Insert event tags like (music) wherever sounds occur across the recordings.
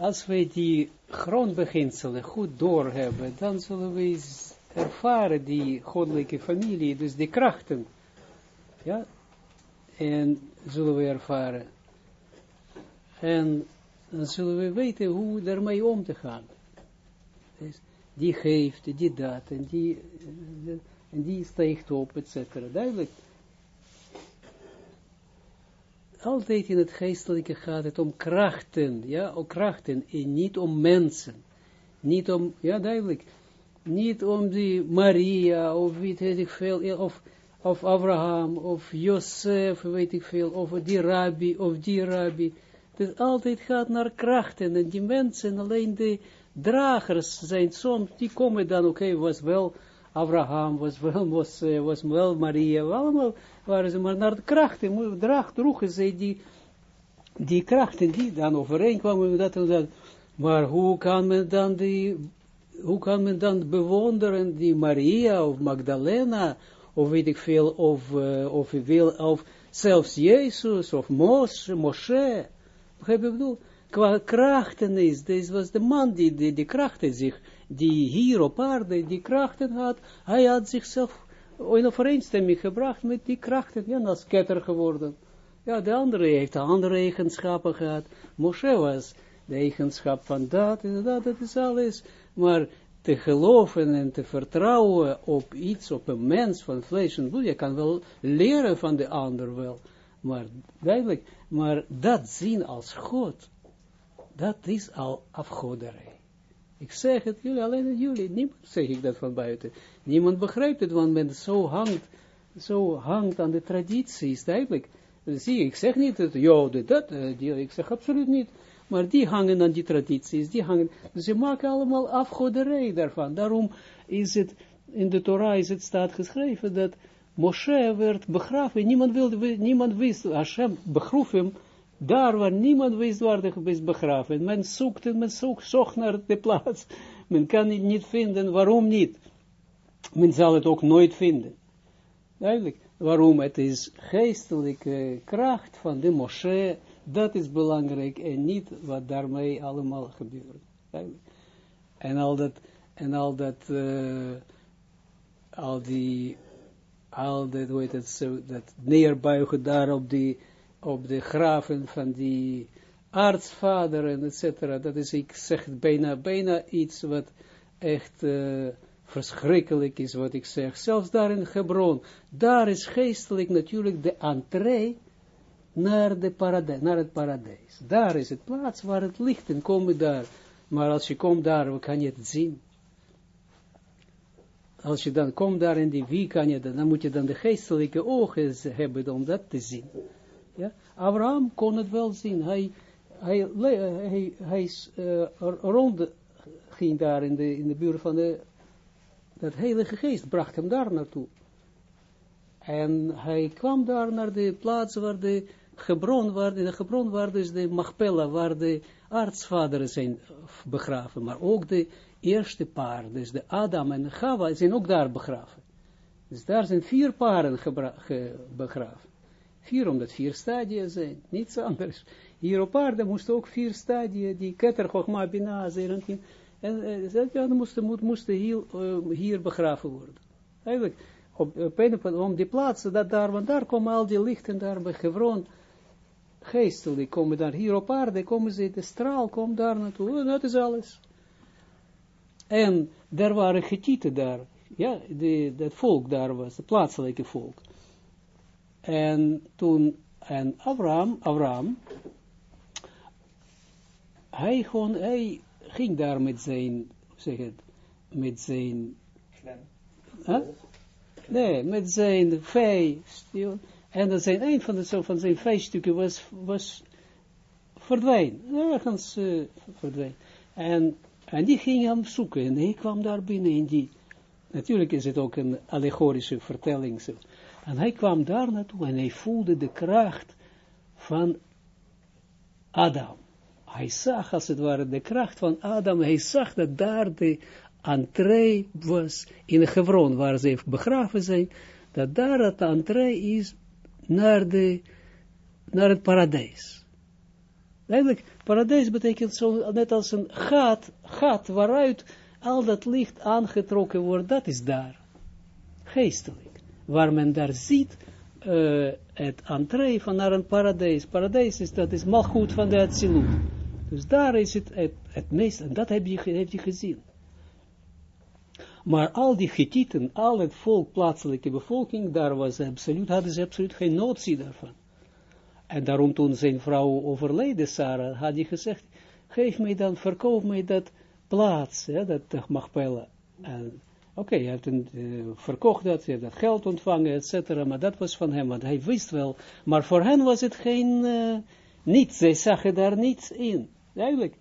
als wij die grondbeginselen goed doorhebben, dan zullen we ervaren die goddelijke familie, dus die krachten. Ja, en zullen we ervaren. En dan zullen we weten hoe daarmee om te gaan. Dus die geeft, die dat, en die, en die steekt op, etc. Duidelijk. Altijd in het geestelijke gaat het om krachten, ja, om krachten, en niet om mensen. Niet om, ja, duidelijk, niet om die Maria, of weet ik veel, of, of Abraham, of Joseph, weet ik veel, of die rabbi, of die rabbi. Het altijd gaat naar krachten, en die mensen, alleen de dragers zijn soms, die komen dan, oké, was wel Abraham, was wel Moshe, was wel Maria, allemaal waren ze maar naar de krachten, draag, droegen ze die, die krachten, die dan overeenkwamen, dat en dat. Maar hoe kan men dan die, hoe kan men dan bewonderen die Maria, of Magdalena, of weet ik veel, of, uh, of, wil, of zelfs Jezus, of Moshe, Moshe, begrijp je bedoel? Qua krachten is, deze was de man die, die, die krachten zich, die hier op aarde, die krachten had, hij had zichzelf in overeenstemming gebracht met die krachten, ja, als ketter geworden. Ja, de andere heeft andere eigenschappen gehad. Moshe was de eigenschap van dat dat, dat is alles. Maar te geloven en te vertrouwen op iets, op een mens van vlees en bloed, je kan wel leren van de ander wel. Maar duidelijk, maar dat zien als God, dat is al afgoderij. Ik zeg het jullie, alleen jullie, niemand zeg ik dat van buiten. Niemand begrijpt het, want men zo hangt, zo hangt aan de tradities, duidelijk. Zie, ik zeg niet dat joden, dat, uh, die, ik zeg absoluut niet. Maar die hangen aan die tradities, die hangen, ze maken allemaal afgoderij daarvan. Daarom is het, in de Torah is het staat geschreven dat Moshe werd begraven, niemand wilde, niemand wist, Hashem begroef hem, daar waar niemand wist waar hij is begraven. Men zoekt en men zoekt, zocht naar de plaats. Men kan het niet vinden, waarom niet? Men zal het ook nooit vinden. Duidelijk. Waarom? Het is geestelijke kracht van de Moshe, dat is belangrijk en niet wat daarmee allemaal gebeurt. Duidelijk. En al dat, en al dat, uh, al die, al dat, hoe heet het, zo, dat neerbuigen daar op die, op de graven van die artsvader en et cetera, dat is, ik zeg bijna, bijna iets wat echt uh, verschrikkelijk is, wat ik zeg. Zelfs daar in Hebron, daar is geestelijk natuurlijk de entree naar, de paradijs, naar het paradijs. Daar is het plaats waar het lichten komen daar. Maar als je komt daar, kan je het zien. Als je dan komt daar in die wie kan je dan, dan moet je dan de geestelijke ogen hebben om dat te zien. Ja? Abraham kon het wel zien. Hij, hij, hij, hij uh, rond ging daar in de, in de buurt van de, dat heilige geest bracht hem daar naartoe. En hij kwam daar naar de plaats waar de Gebron, waar de, Gebron, waar dus de Machpella, waar de artsvaderen zijn begraven, maar ook de eerste paar, dus de Adam en Chava, zijn ook daar begraven. Dus daar zijn vier paren begraven. Vier, omdat vier stadia zijn, niets anders. Hier op aarde moesten ook vier stadia, die Keter, Chochma, Bina, Zerantin, en uh, ja, moesten, moesten hier, uh, hier begraven worden. Eigenlijk, op, op om die plaatsen, dat daar, want daar komen al die lichten daar bij Gevron, geestelijk, komen daar hier op aarde, komen ze, de straal komt daar naartoe, en dat is alles. En daar waren getieten daar, ja, dat volk daar was, het plaatselijke volk. En toen, en Abraham, Abraham, hij gewoon, hij ging daar met zijn, zeg het, met zijn, huh? nee, met zijn vee, en dat zijn, een van, de, zo van zijn vijfstukken was, was ergens uh, verdween. En, en die ging hem zoeken, en hij kwam daar binnen in die, natuurlijk is het ook een allegorische vertelling, zo. En hij kwam daar naartoe en hij voelde de kracht van Adam. Hij zag als het ware de kracht van Adam. Hij zag dat daar de entree was in de Hebron, waar ze begraven zijn. Dat daar het entree is naar, de, naar het paradijs. Eigenlijk, paradijs betekent zo, net als een gat, gat waaruit al dat licht aangetrokken wordt, dat is daar. Geestelijk. Waar men daar ziet, uh, het entree van naar een paradijs. Paradijs is, dat is goed van de Atsilut. Dus daar is het het, meest, en dat heb je, heb je gezien. Maar al die Getieten, al het volk, plaatselijke bevolking, daar was absoluut, hadden ze absoluut geen notie daarvan. En daarom toen zijn vrouw overleden, Sarah, had hij gezegd, geef mij dan, verkoop mij dat plaats, hè, dat Machpella. En oké, okay, hij heeft een, uh, verkocht dat, hij heeft dat geld ontvangen, et maar dat was van hem, want hij wist wel, maar voor hen was het geen, uh, niets, zij zagen daar niets in, duidelijk.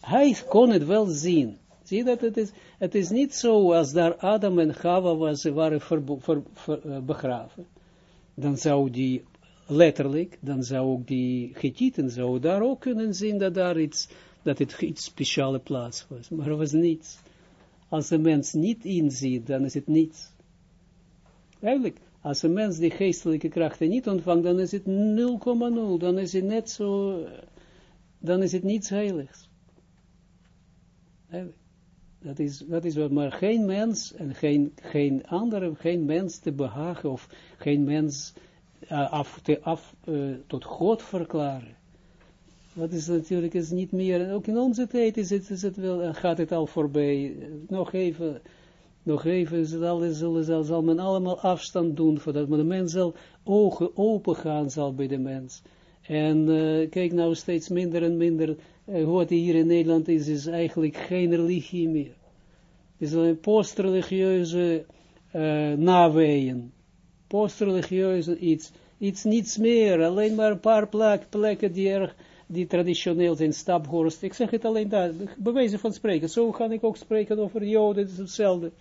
Hij kon het wel zien. Zie dat het is, het is niet zo als daar Adam en Chava was, waren ver, ver, uh, begraven. Dan zou die letterlijk, dan zou ook die Getieten zou daar ook kunnen zien dat daar iets, dat het iets speciale plaats was. Maar er was niets. Als een mens niet inziet, dan is het niets. Eigenlijk, als een mens die geestelijke krachten niet ontvangt, dan is het 0,0, dan is het net zo, dan is het niets heiligs. Dat is, dat is wat, maar geen mens en geen, geen andere, geen mens te behagen of geen mens uh, af, te, af uh, tot God verklaren. Dat is natuurlijk is niet meer, ook in onze tijd is het, is het wel, gaat het al voorbij. Nog even, nog even, zal, zal, men allemaal afstand doen, voordat men de mens zal ogen open gaan zal bij de mens. En uh, kijk nou steeds minder en minder, uh, wat hier in Nederland is, is eigenlijk geen religie meer. Het is een postreligieuze uh, naweeën. Postreligieuze iets, iets niets meer, alleen maar een paar plek, plekken die erg, die traditioneel zijn, staphorst. Ik zeg het alleen daar, bewijzen van spreken. Zo ga ik ook spreken over Joden, het is hetzelfde.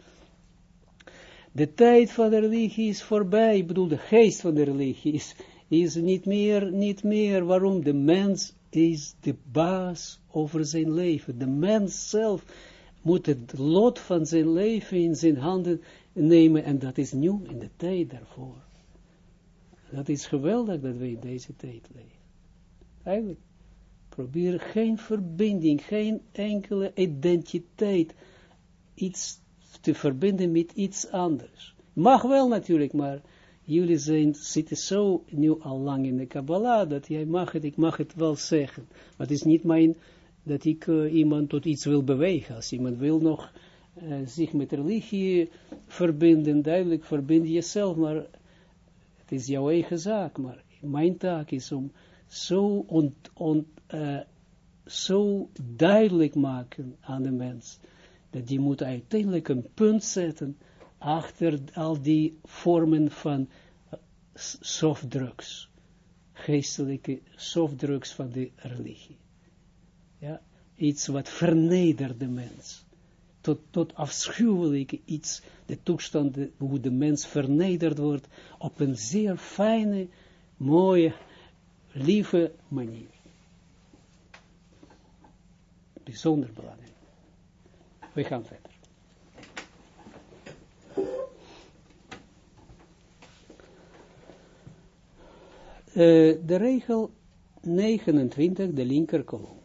De tijd van de religie is voorbij, ik bedoel, de geest van de religie is, is niet meer, niet meer, waarom de mens is de baas over zijn leven. De mens zelf moet het lot van zijn leven in zijn handen nemen, en dat is nu in de tijd daarvoor. Dat is geweldig dat we in deze tijd leven. Eigenlijk, probeer geen verbinding, geen enkele identiteit, iets te verbinden met iets anders. Mag wel natuurlijk, maar jullie zijn, zitten zo nu al lang in de Kabbalah, dat jij mag het, ik mag het wel zeggen. Maar het is niet mijn dat ik uh, iemand tot iets wil bewegen. Als iemand wil nog uh, zich met religie verbinden, duidelijk verbind jezelf, maar het is jouw eigen zaak. Maar mijn taak is om zo, ont, ont, uh, zo duidelijk maken aan de mens, dat die moet uiteindelijk een punt zetten achter al die vormen van softdrugs, geestelijke softdrugs van de religie ja, iets wat vernedert de mens. Tot, tot afschuwelijke iets, de toestand hoe de mens vernederd wordt, op een zeer fijne, mooie, lieve manier. Bijzonder belangrijk. We gaan verder. Uh, de regel 29, de linker kolom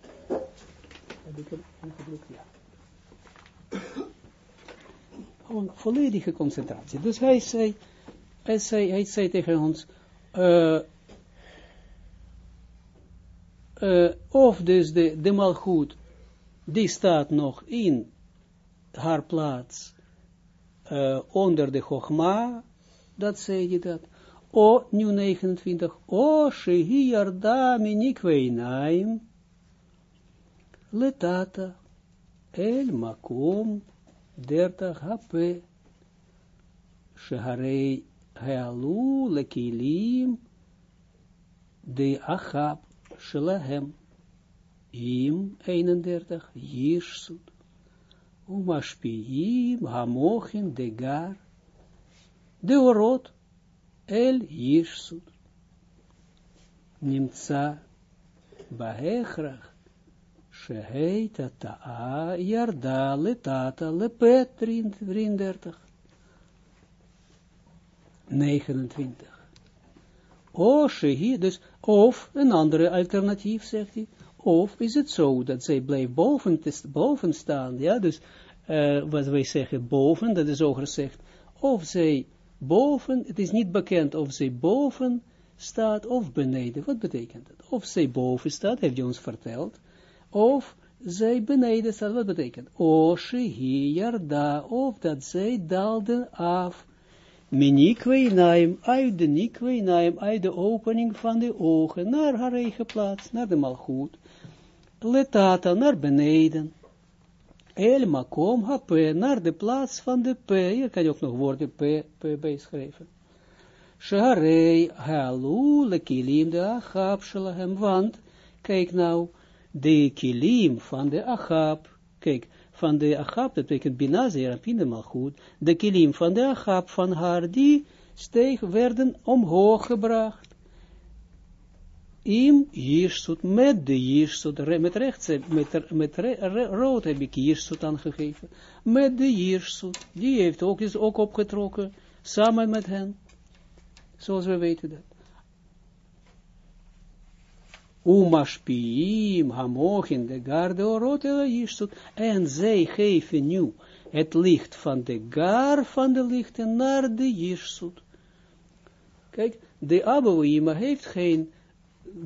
heb ik hem ja. Gewoon volledige concentratie. Dus hij zei, hij zei, hij zei tegen ons, uh, uh, of dus de, de malgoed, die staat nog in haar plaats uh, onder de Chogma, dat zei je dat. O, nu 29, o, shehi yarda minikweinaim, letata el makom dertach hape shaharei healu lekilim de achab shelahem im 31 yishsut umashpiim hamochin de gar de orot el yishsut nimtza bahechrach Sheheita ta'a yarda letata lepet 33. 29. O shehi, dus of een andere alternatief, zegt hij, Of is het zo dat zij blijft boven, boven staan, ja, dus uh, wat wij zeggen boven, dat is ook gezegd, of zij boven, het is niet bekend of zij boven staat of beneden. Wat betekent dat? Of zij boven staat, heeft hij ons verteld, of zij beneden staat, wat betekent? Oshe yarda, of dat zij daalden af, minikweinaim, uit de nikweinaim, uit de opening van de ogen, naar haar eigen plaats, naar de malgoed, letata, naar beneden, El makom p naar de plaats van de p. Hier kan je ook nog woorden p, p bijschrijven. Sharei halu le kilim de achab shalahem. Want, kijk nou, de kilim van de achab, kijk, van de achab, dat betekent binazer, helemaal goed, de kilim van de achab van haar, die steeg, werden omhoog gebracht im jirsut, met de jirsut, met rechts, met, met re, rood heb ik jirsut aangegeven, met de jirsut, die heeft ook, is ook opgetrokken, samen met hen, zoals we weten dat. Umashpiim, hamochin, de garde, orot, jirsut, en zij geven nu het licht van de gar van de lichten naar de jirsut. Kijk, de Abouima heeft geen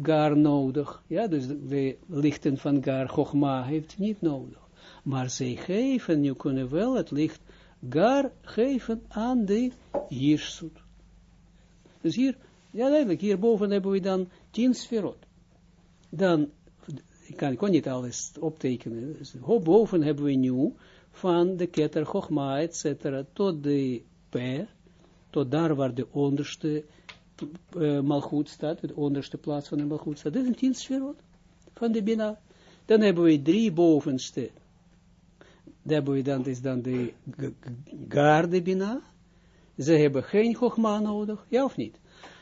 gar nodig. Ja, dus de lichten van gar Chogma heeft niet nodig. Maar zij geven, nu kunnen wel het licht gar geven aan de Jirsut. Dus hier, ja duidelijk, hierboven hebben we dan tien sferot. Dan, ik kan, ik kon niet alles optekenen, dus boven hebben we nu van de ketter Chogma, etc. tot de P, tot daar waar de onderste uh, staat, de onderste plaats van de malgoed staat. Dit is een tien sferot van de Bina. Dan hebben we drie bovenste. Dan hebben we dan, is dan de garde Bina. Ze hebben geen Chogma nodig, ja of niet?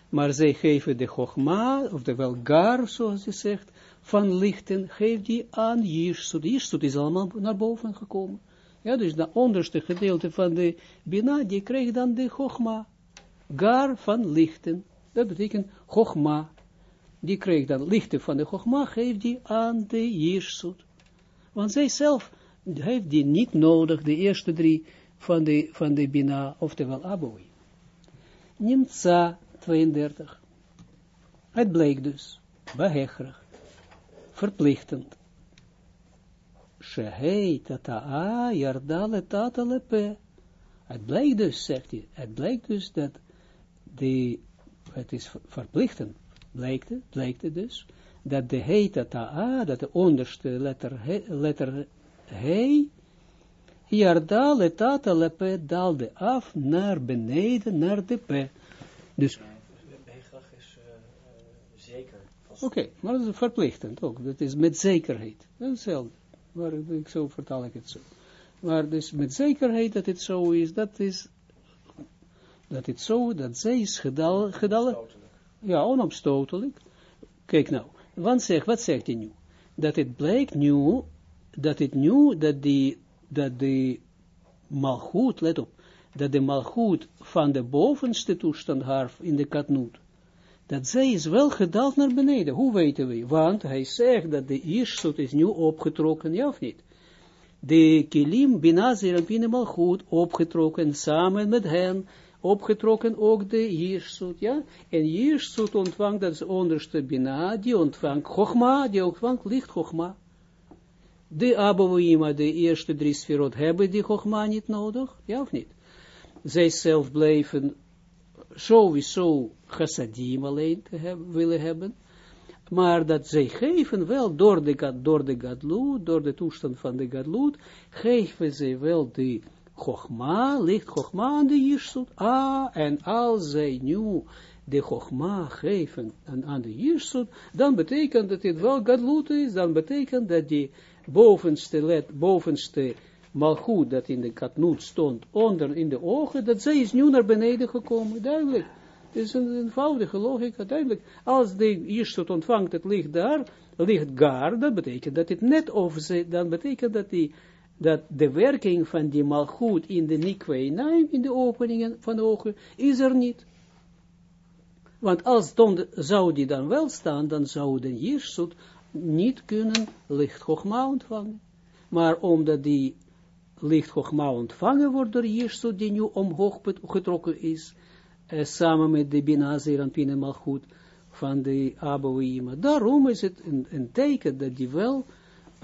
Maar zij geven de Chogma, of de wel gar, zoals ze zegt, van lichten, geeft die aan Jirsut. Jirsut is allemaal naar boven gekomen. Ja, dus de onderste gedeelte van de Bina, die krijgt dan de Chogma gar van lichten. Dat betekent Chogma. Die kreeg dan lichten van de Chogma, geeft die aan de Jirsut. Want zij zelf heeft die niet nodig, de eerste drie van de, van de Bina, oftewel Aboi. Nimtza 32. Het bleek dus, behechrig, verplichtend. Shehei tata'a yardale tatalepe. Het blijkt dus, zegt hij, het blijkt dus dat de, het is verplichtend, blijkt het, blijkt het dus, dat de heta ta'a, dat de onderste letter, he, letter he, yarda letata lepe daalde af naar beneden, naar de p. Dus, is uh, zeker. Oké, okay, maar dat is verplichtend ook, dat is met zekerheid, dat is hetzelfde, maar ik zo vertaal ik het zo. Maar dus met zekerheid dat het zo is, dat is dat het zo, dat zij is gedal, gedal ja, onomstotelijk. Kijk nou, wat zegt, wat zegt hij nu? Dat het blijkt nu, dat het nu, dat die, dat de malgoed, let op, dat de malgoed van de bovenste toestand haar in de katnoot, dat zij is wel gedaald naar beneden. Hoe weten we? Want hij zegt dat de Iersut is nu opgetrokken, ja of niet? De kilim binazir en malgoed opgetrokken samen met hen, opgetrokken ook de Jirsut, ja, en Jirsut ontvangt, dat is onderste Bina, die ontvangt Chogma, die ontvangt licht Chogma. De Abouima, de eerste drie sferot, hebben die Chogma niet nodig, ja of niet? Zij zelf blijven sowieso chassadim alleen te hebben, willen hebben, maar dat zij geven wel door de, door de gadloed, door de toestand van de gadloed, geven zij wel de Chogma, ligt Chogma aan de Jirsut. Ah, en als zij nu de Chogma geven aan, de Jirsut, dan betekent dat het wel Gadlut is, dan betekent dat die bovenste, let, bovenste malgoed dat in de katnoot stond, onder in de ogen, dat zij is nu naar beneden gekomen, duidelijk. Het is een eenvoudige logica, duidelijk. Als de Jirsut ontvangt het licht daar, licht gar, dat betekent dat het net over ze, dan betekent dat die dat de werking van die malgoed in de nikwe in de openingen van de ogen, is er niet. Want als zou die dan wel staan, dan zou de Jirsut niet kunnen licht ontvangen. Maar omdat die licht ontvangen wordt door Jirsut, die nu omhoog getrokken is, eh, samen met de Bina Zeranpin en Malchut van de Abouima. Daarom is het een, teken dat die wel,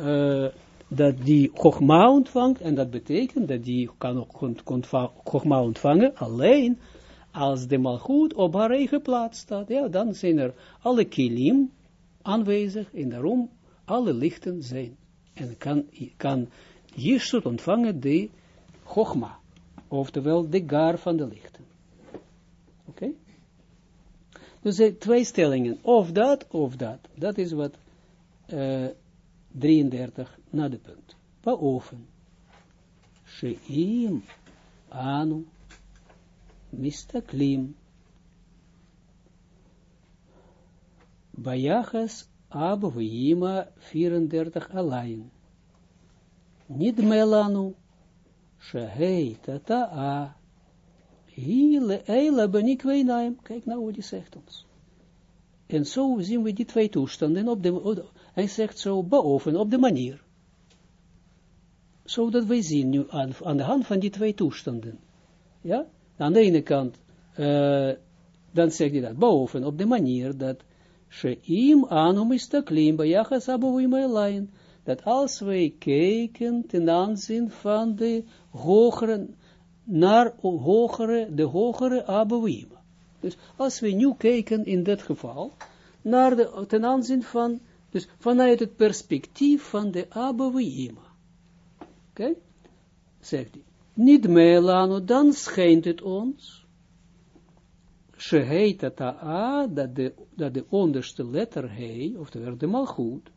uh, dat die Chogma ontvangt, en dat betekent dat die kan ook Chogma ontvangen, alleen als de Malchut op haar eigen plaats staat, ja, dan zijn er alle kilim aanwezig, en daarom alle lichten zijn. En kan, kan ontvangen de Chogma, oftewel de gar van de lichten. Oké? Okay? Dus twee stellingen, of dat, of dat. Dat is wat uh, 33 na de punt. Waaroven? Sheim anu mistaklim Bayachas Abba 34 alleen. Niet melanu, shehei tata'a, hele eile ben ik weinaim. Kijk nou wat hij zegt ons. En zo zien we die twee toestanden op de, hij zegt zo boven, op de manier. Zodat wij zien nu aan, aan de hand van die twee toestanden. Ja, aan de ene kant, uh, dan zegt hij dat boven, op de manier dat Sheim anum istaklim bayachas abouim elain. Dat als wij kijken ten aanzien van de hogere, naar hogere, de hogere abouim. Dus als we nu kijken in dit geval, naar de, ten aanzien van, dus vanuit het perspectief van de abouim. Oké? Okay? Zegt hij. Niet meer dan schijnt het ons Sheheita ta'a, dat de, dat de onderste letter he, oftewel de malchut,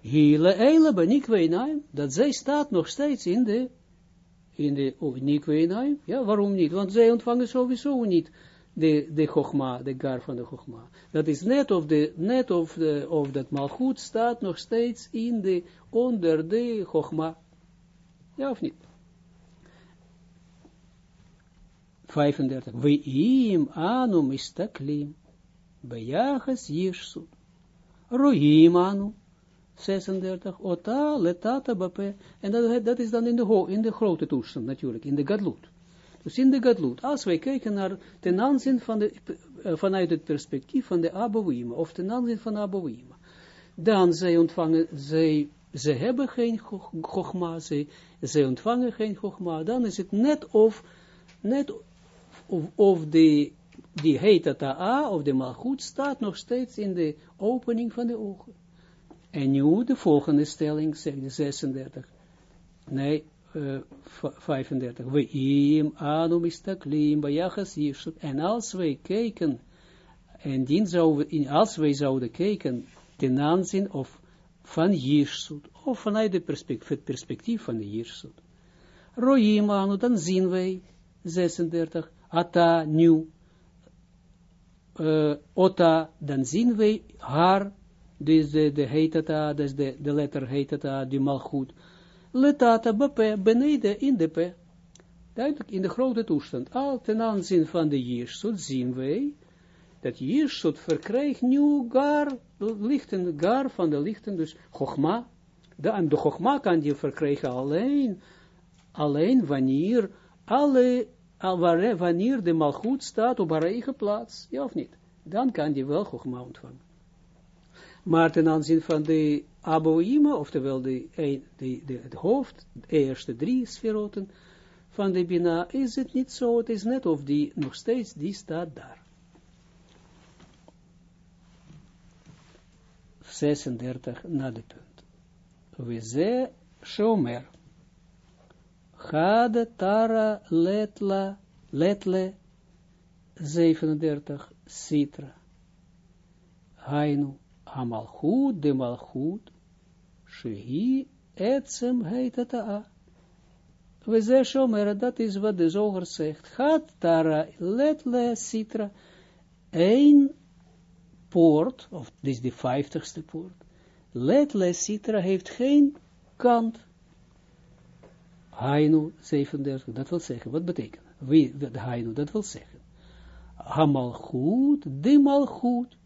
hele eile benikweinaim, dat zij staat nog steeds in de, in de, oh, nikweinaim, ja, waarom niet? Want zij ontvangen sowieso niet de, de chogma, de gar van de chogma. Dat is net of, de, net of, de, of dat malchut staat nog steeds in de, onder de chogma. Ja of niet? 35. We im anu mistaklim. Bejachas jirsut. Roim anu. 36. Ota letata bape. En dat, is dan in de, in de grote toestand natuurlijk, in de gadlut. Dus in de als wij kijken naar ten aanzien van de, vanuit het perspectief van de Abouima, of ten aanzien van Abouima, dan zij ontvangen, zij, ze hebben geen gogma, zij, zij ontvangen geen gogma, dan is het net of, net of, of de, die heet A, of de malgoed, staat nog steeds in de opening van de ogen. En nu de volgende stelling, zegt de 36. Nee, uh, 35. We im anum istaklim, bayachas yishut. En als wij kijken, en dien zouden, als wij zouden kijken, ten aanzien of van Jirsut, of vanuit de perspectief, het perspectief van de Jirsut. Roim anu, dan zien wij, 36, ata, nu, uh, ota, dan zien wij haar, dus de, de heetata, dus de, de letter heetata, die malgoed, letata, bepe, beneden in de p, duidelijk in de grote toestand, al ten aanzien van de Jirsut zien wij, dat Jirsut verkrijgt nu gar, lichten, gar van de lichten, dus Chogma, de, en de Chogma kan je verkrijgen alleen, alleen wanneer alle al wanneer de malgoed staat op haar eigen plaats, ja of niet, dan kan die wel Chogma ontvangen. Maar ten aanzien van de Aboïma, oftewel de, de, de, het hoofd, de eerste drie sferoten van de Bina, is het niet zo, het is net of die nog steeds, die staat daar. 36 na de punt. We ze shomer. Gade Tara Letla, Letle 37 Sitra. Hainu Amalchut de Malchut, Shehi Etsem Heitata. We Shomer, dat is wat de zoger zegt. Gaat Tara Letle Sitra. Een poort, of dit is de vijftigste poort. Letle Sitra heeft geen kant Hainu 37, dat wil zeggen, wat betekent Wie, de Hainu, dat wil zeggen. Hamal goed, de mal goed,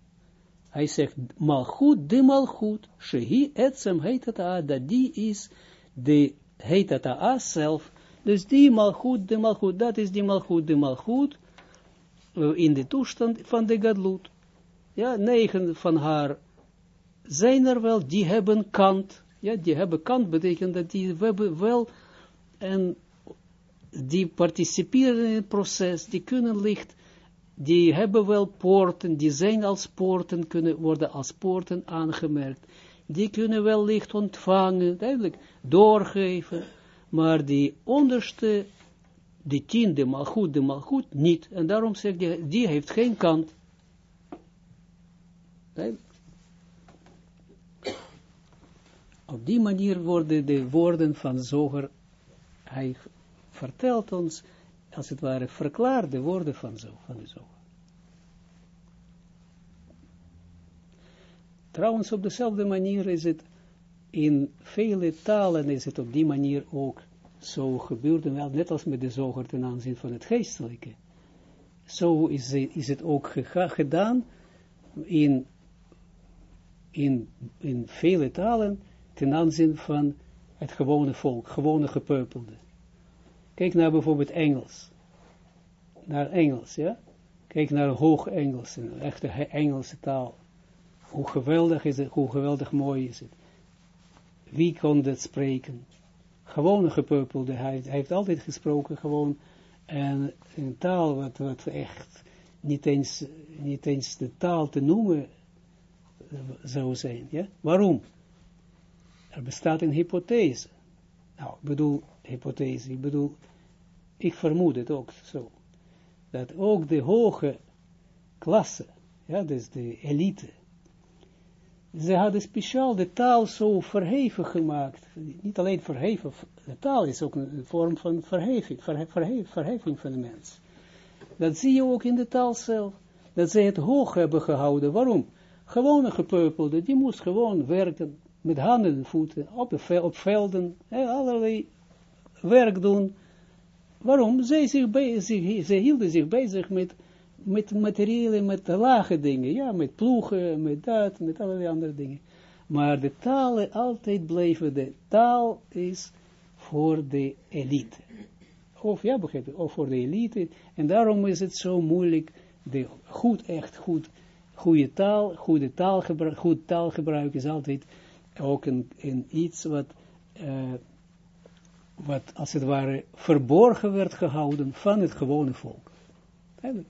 hij zegt, malchut, de malchut, shehi etsem heet het a, dat die is, de heet het a zelf, dus die malchut, de malchut, dat is die malchut, de malchut, uh, in de toestand van de gadlut. Ja, negen van haar zijn er wel, die hebben kant, ja, die hebben kant, betekent dat die hebben wel, en die participeren in het proces, die kunnen licht, die hebben wel poorten, die zijn als poorten, kunnen worden als poorten aangemerkt. Die kunnen wel licht ontvangen, duidelijk, doorgeven, maar die onderste, die tiende malgoed, de malgoed, niet. En daarom zegt hij, die heeft geen kant. Op die manier worden de woorden van Zoger, hij vertelt ons, als het ware, verklaart de woorden van, zo, Zoger. Trouwens, op dezelfde manier is het in vele talen is het op die manier ook zo gebeurd, wel net als met de zoger ten aanzien van het geestelijke. Zo is, is het ook gedaan in, in, in vele talen ten aanzien van het gewone volk, gewone gepeupelde. Kijk naar bijvoorbeeld Engels. Naar Engels, ja. Kijk naar hoog Engels, een echte Engelse taal. Hoe geweldig is het, hoe geweldig mooi is het. Wie kon dat spreken? Gewone gepeupelde, hij, heeft altijd gesproken gewoon en een taal wat, wat echt niet eens, niet eens de taal te noemen zou zijn. Ja? Waarom? Er bestaat een hypothese. Nou, ik bedoel, hypothese, ik bedoel, ik vermoed het ook zo. Dat ook de hoge klasse, ja, dus de elite, ze hadden speciaal de taal zo verheven gemaakt. Niet alleen verheven, de taal is ook een vorm van verheving, verheving van de mens. Dat zie je ook in de taal zelf. Dat ze het hoog hebben gehouden. Waarom? Gewone gepeupelde, die moest gewoon werken met handen en voeten, op, op velden, allerlei werk doen. Waarom? Zij, zich, zij hielden zich bezig met met materiële, met lage dingen, ja, met ploegen, met dat, met allerlei andere dingen. Maar de talen altijd blijven, de taal is voor de elite. Of, ja, begrijp of voor de elite. En daarom is het zo moeilijk, de goed, echt goed, goede taal, goede goed taalgebruik is altijd ook een iets wat, uh, wat als het ware verborgen werd gehouden van het gewone volk. Eigenlijk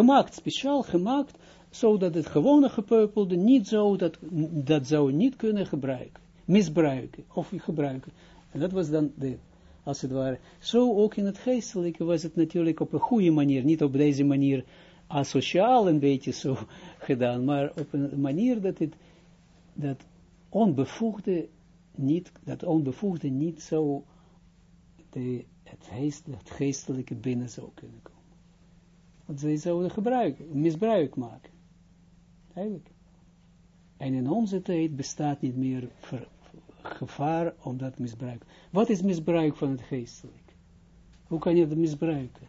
gemaakt, speciaal gemaakt, zodat het gewone gepeupelde niet zo, dat, dat zou niet kunnen gebruiken, misbruiken, of gebruiken. En dat was dan de, als het ware, zo ook in het geestelijke was het natuurlijk op een goede manier, niet op deze manier asociaal een beetje zo gedaan, maar op een manier dat het, dat onbevoegde niet, dat onbevoegde niet zo de, het, geest, het geestelijke binnen zou kunnen komen. Want zij zouden gebruiken, misbruik maken. Eigenlijk. En in onze tijd bestaat niet meer gevaar om dat misbruik. Wat is misbruik van het geestelijk? Hoe kan je dat misbruiken?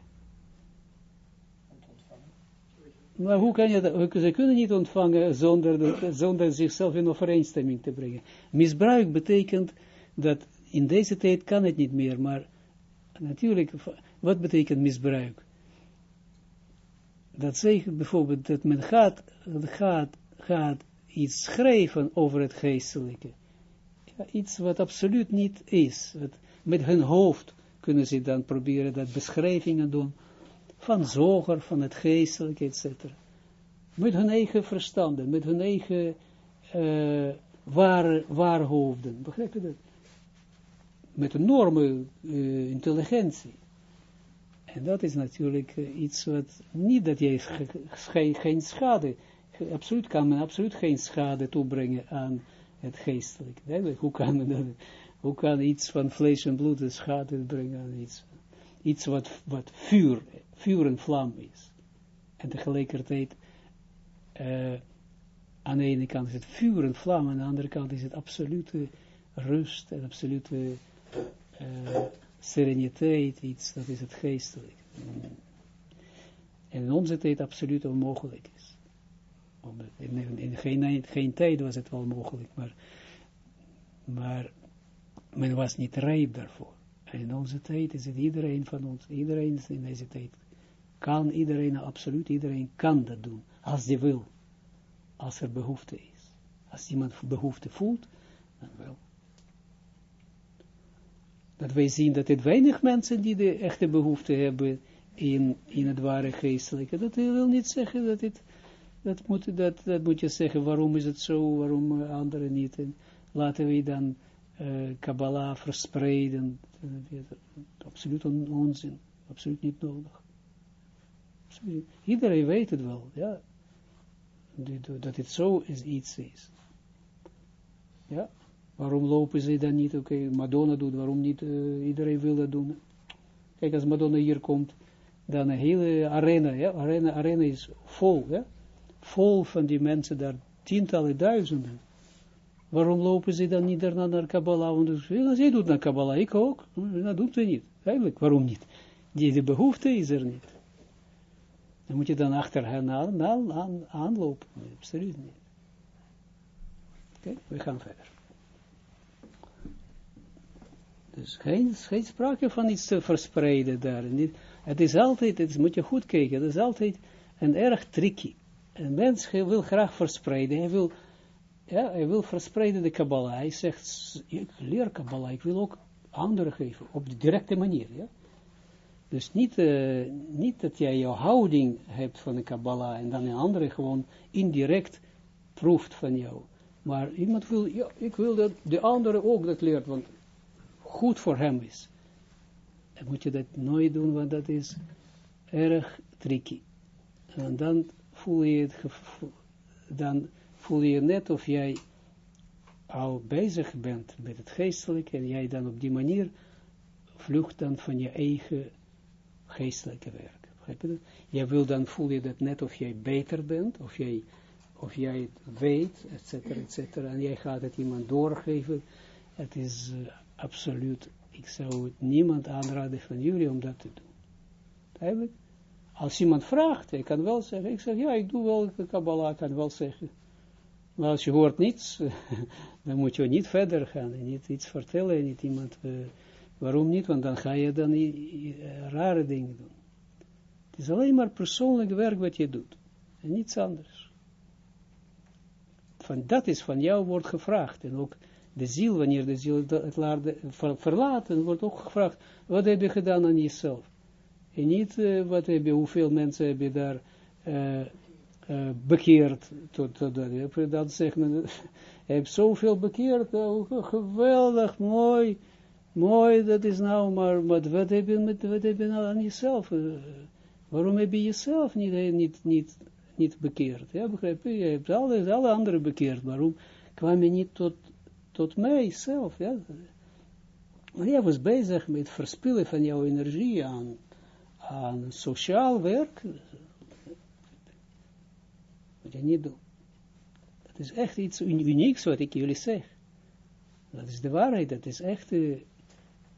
Maar hoe kan je dat, ze kunnen niet ontvangen zonder, zonder zichzelf in overeenstemming te brengen. Misbruik betekent dat in deze tijd kan het niet meer, maar natuurlijk, wat betekent misbruik? Dat zegt bijvoorbeeld dat men gaat, gaat, gaat iets schrijven over het geestelijke. Ja, iets wat absoluut niet is. met hun hoofd kunnen ze dan proberen dat beschrijvingen doen van zoger, van het geestelijke, etc. Met hun eigen verstanden, met hun eigen uh, waar, waarhoofden. Begrijp je dat? Met enorme uh, intelligentie. En dat is natuurlijk uh, iets wat, niet dat je geen, schade, absoluut kan men absoluut geen schade toebrengen aan het geestelijk. Hoe kan men hoe kan iets van vlees en bloed een schade brengen aan iets, iets wat, wat vuur, vuur en vlam is. En tegelijkertijd, uh, aan de ene kant is het vuur en vlam, aan de andere kant is het absolute rust en absolute uh, sereniteit, iets, dat is het geestelijk. En in onze tijd absoluut onmogelijk is. In, in geen, geen tijd was het wel mogelijk, maar, maar men was niet rijp daarvoor. En in onze tijd is het iedereen van ons, iedereen in deze tijd, kan iedereen, absoluut iedereen kan dat doen, als die wil, als er behoefte is. Als iemand behoefte voelt, dan wel. Dat wij zien dat het weinig mensen die de echte behoefte hebben in, in het ware geestelijke, dat wil niet zeggen dat het, dat moet, dat, dat moet je zeggen, waarom is het zo, waarom anderen niet, en laten we dan uh, Kabbalah verspreiden, absoluut onzin, absoluut niet nodig. Iedereen weet het wel, ja, dat het zo is, iets is. Ja, waarom lopen ze dan niet, oké, Madonna doet, waarom niet, uh, iedereen wil dat doen. Kijk, als Madonna hier komt, dan een hele arena, ja, arena, arena is vol, ja, vol van die mensen daar, tientallen duizenden. Waarom lopen ze dan niet daarna naar Kabbalah? Want ja, zij doet naar Kabbalah, ik ook. Dat doen ze niet. Eigenlijk, waarom niet? Die, de behoefte is er niet. Dan moet je dan achter hen aan, aan, aan, aanlopen. Absoluut niet. Oké, we gaan verder. Dus geen, geen sprake van iets te verspreiden daar. Niet, het is altijd, het moet je goed kijken, het is altijd een erg tricky. Een mens wil graag verspreiden, hij wil ja, hij wil verspreiden de Kabbalah. Hij zegt, ik leer Kabbalah, ik wil ook anderen geven, op de directe manier. Ja? Dus niet, uh, niet dat jij jouw houding hebt van de Kabbalah en dan een andere gewoon indirect proeft van jou. Maar iemand wil, ja, ik wil dat de andere ook dat leert, want goed voor hem is. Dan moet je dat nooit doen, want dat is erg tricky. En dan voel je het dan voel je net of jij al bezig bent met het geestelijke en jij dan op die manier vlucht dan van je eigen geestelijke werk. Jij wil dan, voel je dat net of jij beter bent, of jij, of jij het weet, et cetera, et cetera, en jij gaat het iemand doorgeven. Het is uh, absoluut, ik zou het niemand aanraden van jullie om dat te doen. Als iemand vraagt, ik kan wel zeggen, ik zeg, ja, ik doe wel de Kabbalah, kan wel zeggen, maar als je hoort niets, (laughs) dan moet je niet verder gaan en niet iets vertellen en niet iemand, uh, waarom niet, want dan ga je dan rare dingen doen. Het is alleen maar persoonlijk werk wat je doet en niets anders. Van, dat is van jou wordt gevraagd en ook de ziel, wanneer de ziel het laat verlaten, wordt ook gevraagd, wat heb je gedaan aan jezelf? En niet uh, wat heb je, hoeveel mensen heb je daar uh, uh, bekeerd, tot, tot, tot, dat zegt men, (laughs) hij heeft zoveel bekeerd, oh, geweldig, mooi, mooi, dat is nou, maar, maar wat heb je, met, wat heb je nou aan jezelf, waarom heb je jezelf niet, eh, niet, niet, niet bekeerd, ja, begrijp je, je hebt alle anderen bekeerd, waarom kwam je niet tot, tot mij zelf, ja, jij was bezig met verspillen van jouw energie aan, aan sociaal werk, moet je niet doen. Dat is echt iets unieks wat ik jullie zeg. Dat is de waarheid, dat is echt, uh,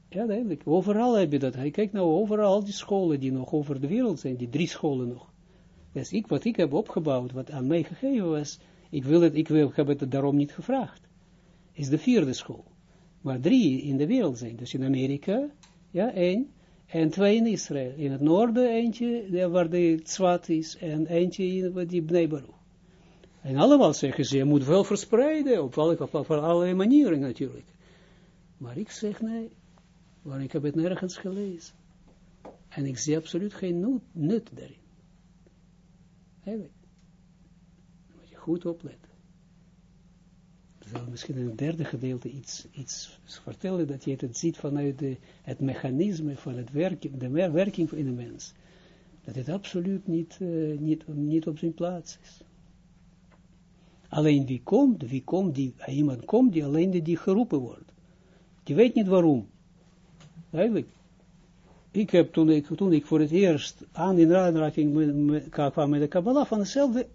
ja duidelijk, overal heb je dat. Kijk nou, overal die scholen die nog over de wereld zijn, die drie scholen nog. Dus ik, wat ik heb opgebouwd, wat aan mij gegeven was, ik, wil het, ik, wil, heb het daarom niet gevraagd, is de vierde school. Maar drie in de wereld zijn, dus in Amerika, ja, één, en twee in Israël. In het noorden eentje, waar de zwart is, en eentje in die Bnei En allemaal zeggen ze, je moet wel verspreiden, op, op allerlei manieren natuurlijk. Maar ik zeg nee, want ik heb het nergens gelezen. En ik zie absoluut geen nut, nut daarin. Moet je goed opletten misschien in het derde gedeelte iets, iets vertellen, dat je het ziet vanuit de, het mechanisme van het werking, de werking in de mens. Dat het absoluut niet, uh, niet, niet op zijn plaats is. Alleen wie komt, wie komt, die, iemand komt die alleen die, die geroepen wordt. Die weet niet waarom. Eigenlijk. Ik heb toen ik, toen ik voor het eerst aan in aanraking kwam met de Kabbalah van hetzelfde,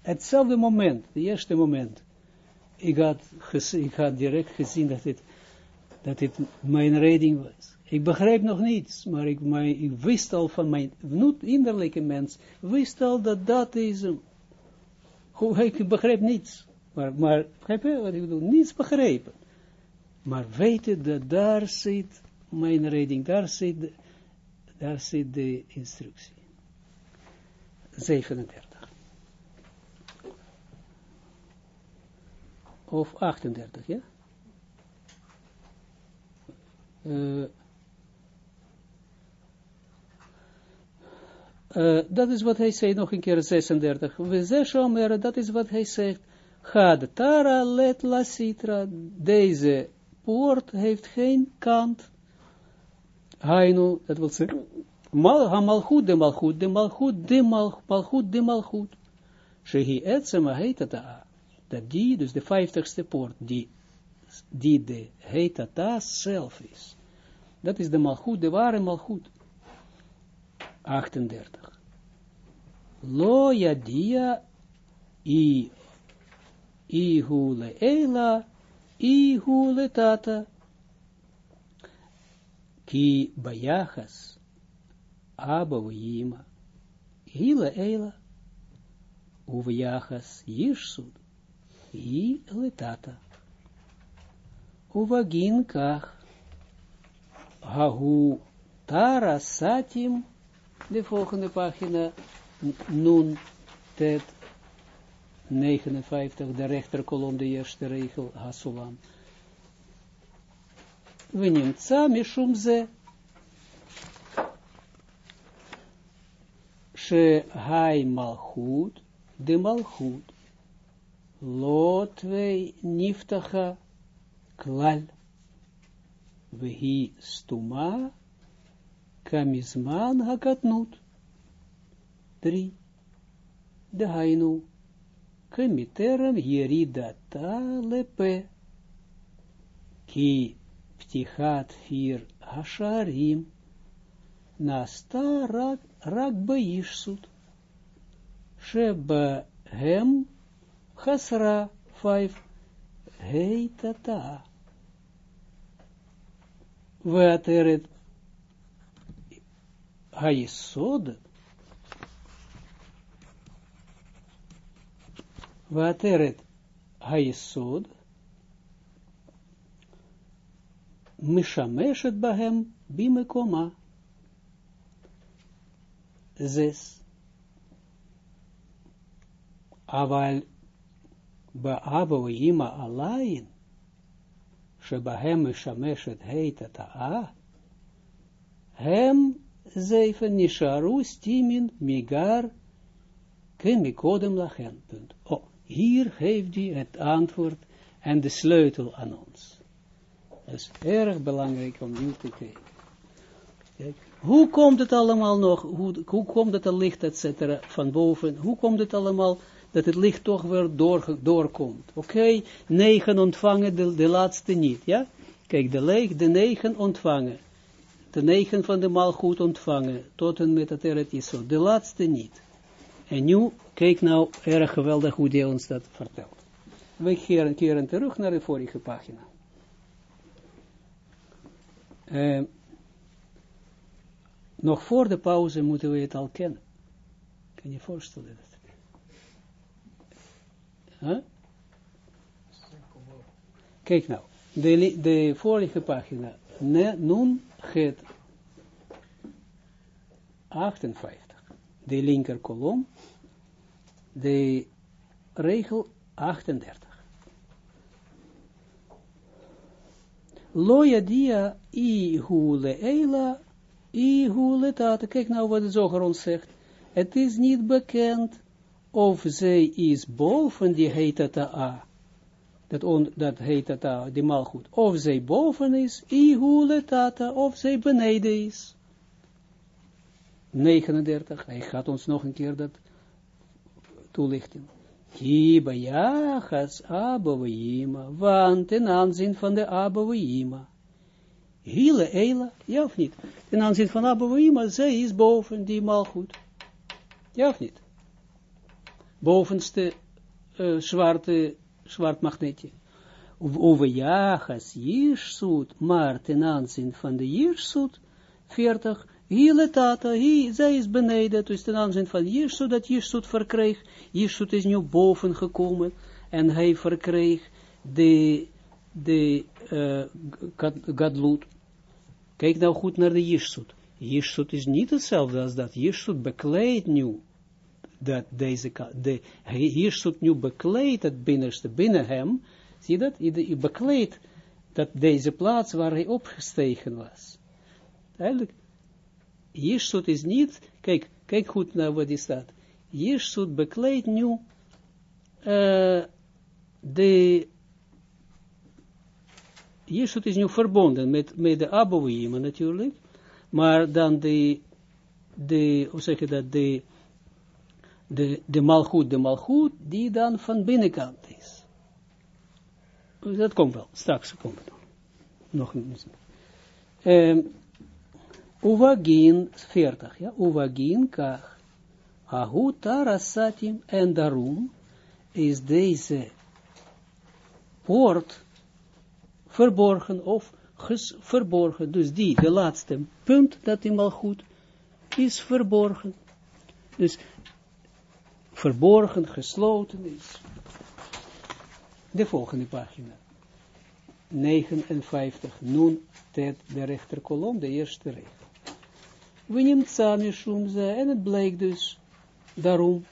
hetzelfde moment, het eerste moment ik had, ik had direct gezien dat het, dat het mijn redding was. Ik begreep nog niets, maar ik, mijn, ik wist al van mijn innerlijke mens, wist al dat dat is ik begrijp niets. Maar, maar begrijp je wat ik bedoel? Niets begrepen. Maar weten dat daar zit mijn reading, daar zit, daar zit de instructie. 37. Of 38, ja? Uh, uh, dat is wat hij zei nog een keer 36. We zeggen, dat is wat hij zegt. Had tara let la citra. Deze poort heeft geen kant. Hainu, dat wil zeggen, mal, malchut de malchut, de malchut, de malchut, de malchut. Shehi etsema heet het dat die, dus de vijftigste poort, die, die de heetata zelf is. Dat is de malchut, de ware malchut. 38. Lo yadia i hule ela i hule tata ki bayachas aba vima hila ela uvayachas yishsud i letata. Uvagin kach. Tara satim. De volgende pagina. Nun tet 59, de rechterkolom, de eerste regel, Hasulam. We nimtza mishum ze. She hai malchut, de malchut lo twee niftacha klal, vehi stuma, kamizman hakatnut, drie, de hainu, kamiteram yeridata lepe, ki ptichat fir hasharim, nasta rak, rak beishsut, sheba hem Chasra 5. Heitata. Weateret Hayesod. Weateret Hayesod. Mishameshet bahem bimekoma. Zes. Aval Ba'aba ima alain, shebahem shameshet heita ta'a, hem zeven nisharu stimin migar kemikodem lachen. Punt. Oh, hier geeft hij het antwoord en de sleutel aan ons. Dat is erg belangrijk om nu te kijken. hoe komt het allemaal nog, hoe, hoe komt het licht, et cetera, van boven, hoe komt het allemaal dat het licht toch weer door, doorkomt. Oké, negen ontvangen, de, laatste niet, ja? Kijk, de, leeg, de negen ontvangen. De negen van de maal goed ontvangen, tot en met het eret is zo. De laatste niet. En nu, kijk nou, erg geweldig hoe hij ons dat vertelt. We keren, keren terug naar de vorige pagina. Uh, nog voor de pauze moeten we het al kennen. Kan je voorstellen? Kijk nou, de, de vorige pagina, ne, nun het 58, de linker kolom, de regel 38. Loya dia i hule eila, i hule tata. Kijk nou wat de zoger ons zegt. Het is niet bekend of zij is boven die heetata dat, on, dat heetata, die malgoed, of zij boven is, ihule tata, of zij beneden is. 39, hij gaat ons nog een keer dat toelichten. Kiba jachas abouima, want ten aanzien van de abouima. Hile eila, ja of niet? Ten aanzien van abouima, zij is boven die malgoed. Ja of niet? Bovenste uh, zwarte, zwart magnetje. Over jagas jirsut, maar ten aanzien van de jirsut, 40, Hele tata, hi, zij is beneden, dus ten aanzien van Jirsut, dat Jirsut verkreeg, Jirsut is nu boven gekomen, en hij verkreeg de, de uh, gadlut. Kijk nou goed naar de Jirsut. Jirsut is niet hetzelfde als dat. Jirsut bekleedt nu, dat deze, de, Jirsut nu bekleedt het binnenste binnen hem, zie dat? Hij bekleedt dat deze plaats waar hij opgestegen was. Eigenlijk, Jirsut is niet, kijk, kijk goed naar wat die staat. Jirsut bekleedt nu uh, de Jirsut is nu verbonden met, met de Abouima natuurlijk, maar dan de, de, hoe zeg je dat, de, de, de malgoed, de malgoed, die dan van binnenkant is. Dat komt wel, straks komt het nog. Nog um, Uvagin 40, ja, Uvagin kach. Ahuta satim en daarom is deze poort verborgen of ges, verborgen. Dus die, de laatste punt dat in goed is verborgen. Dus verborgen, gesloten is. De volgende pagina. 59, nun, tet, de rechterkolom, de eerste regel. We nemen en het blijkt dus daarom,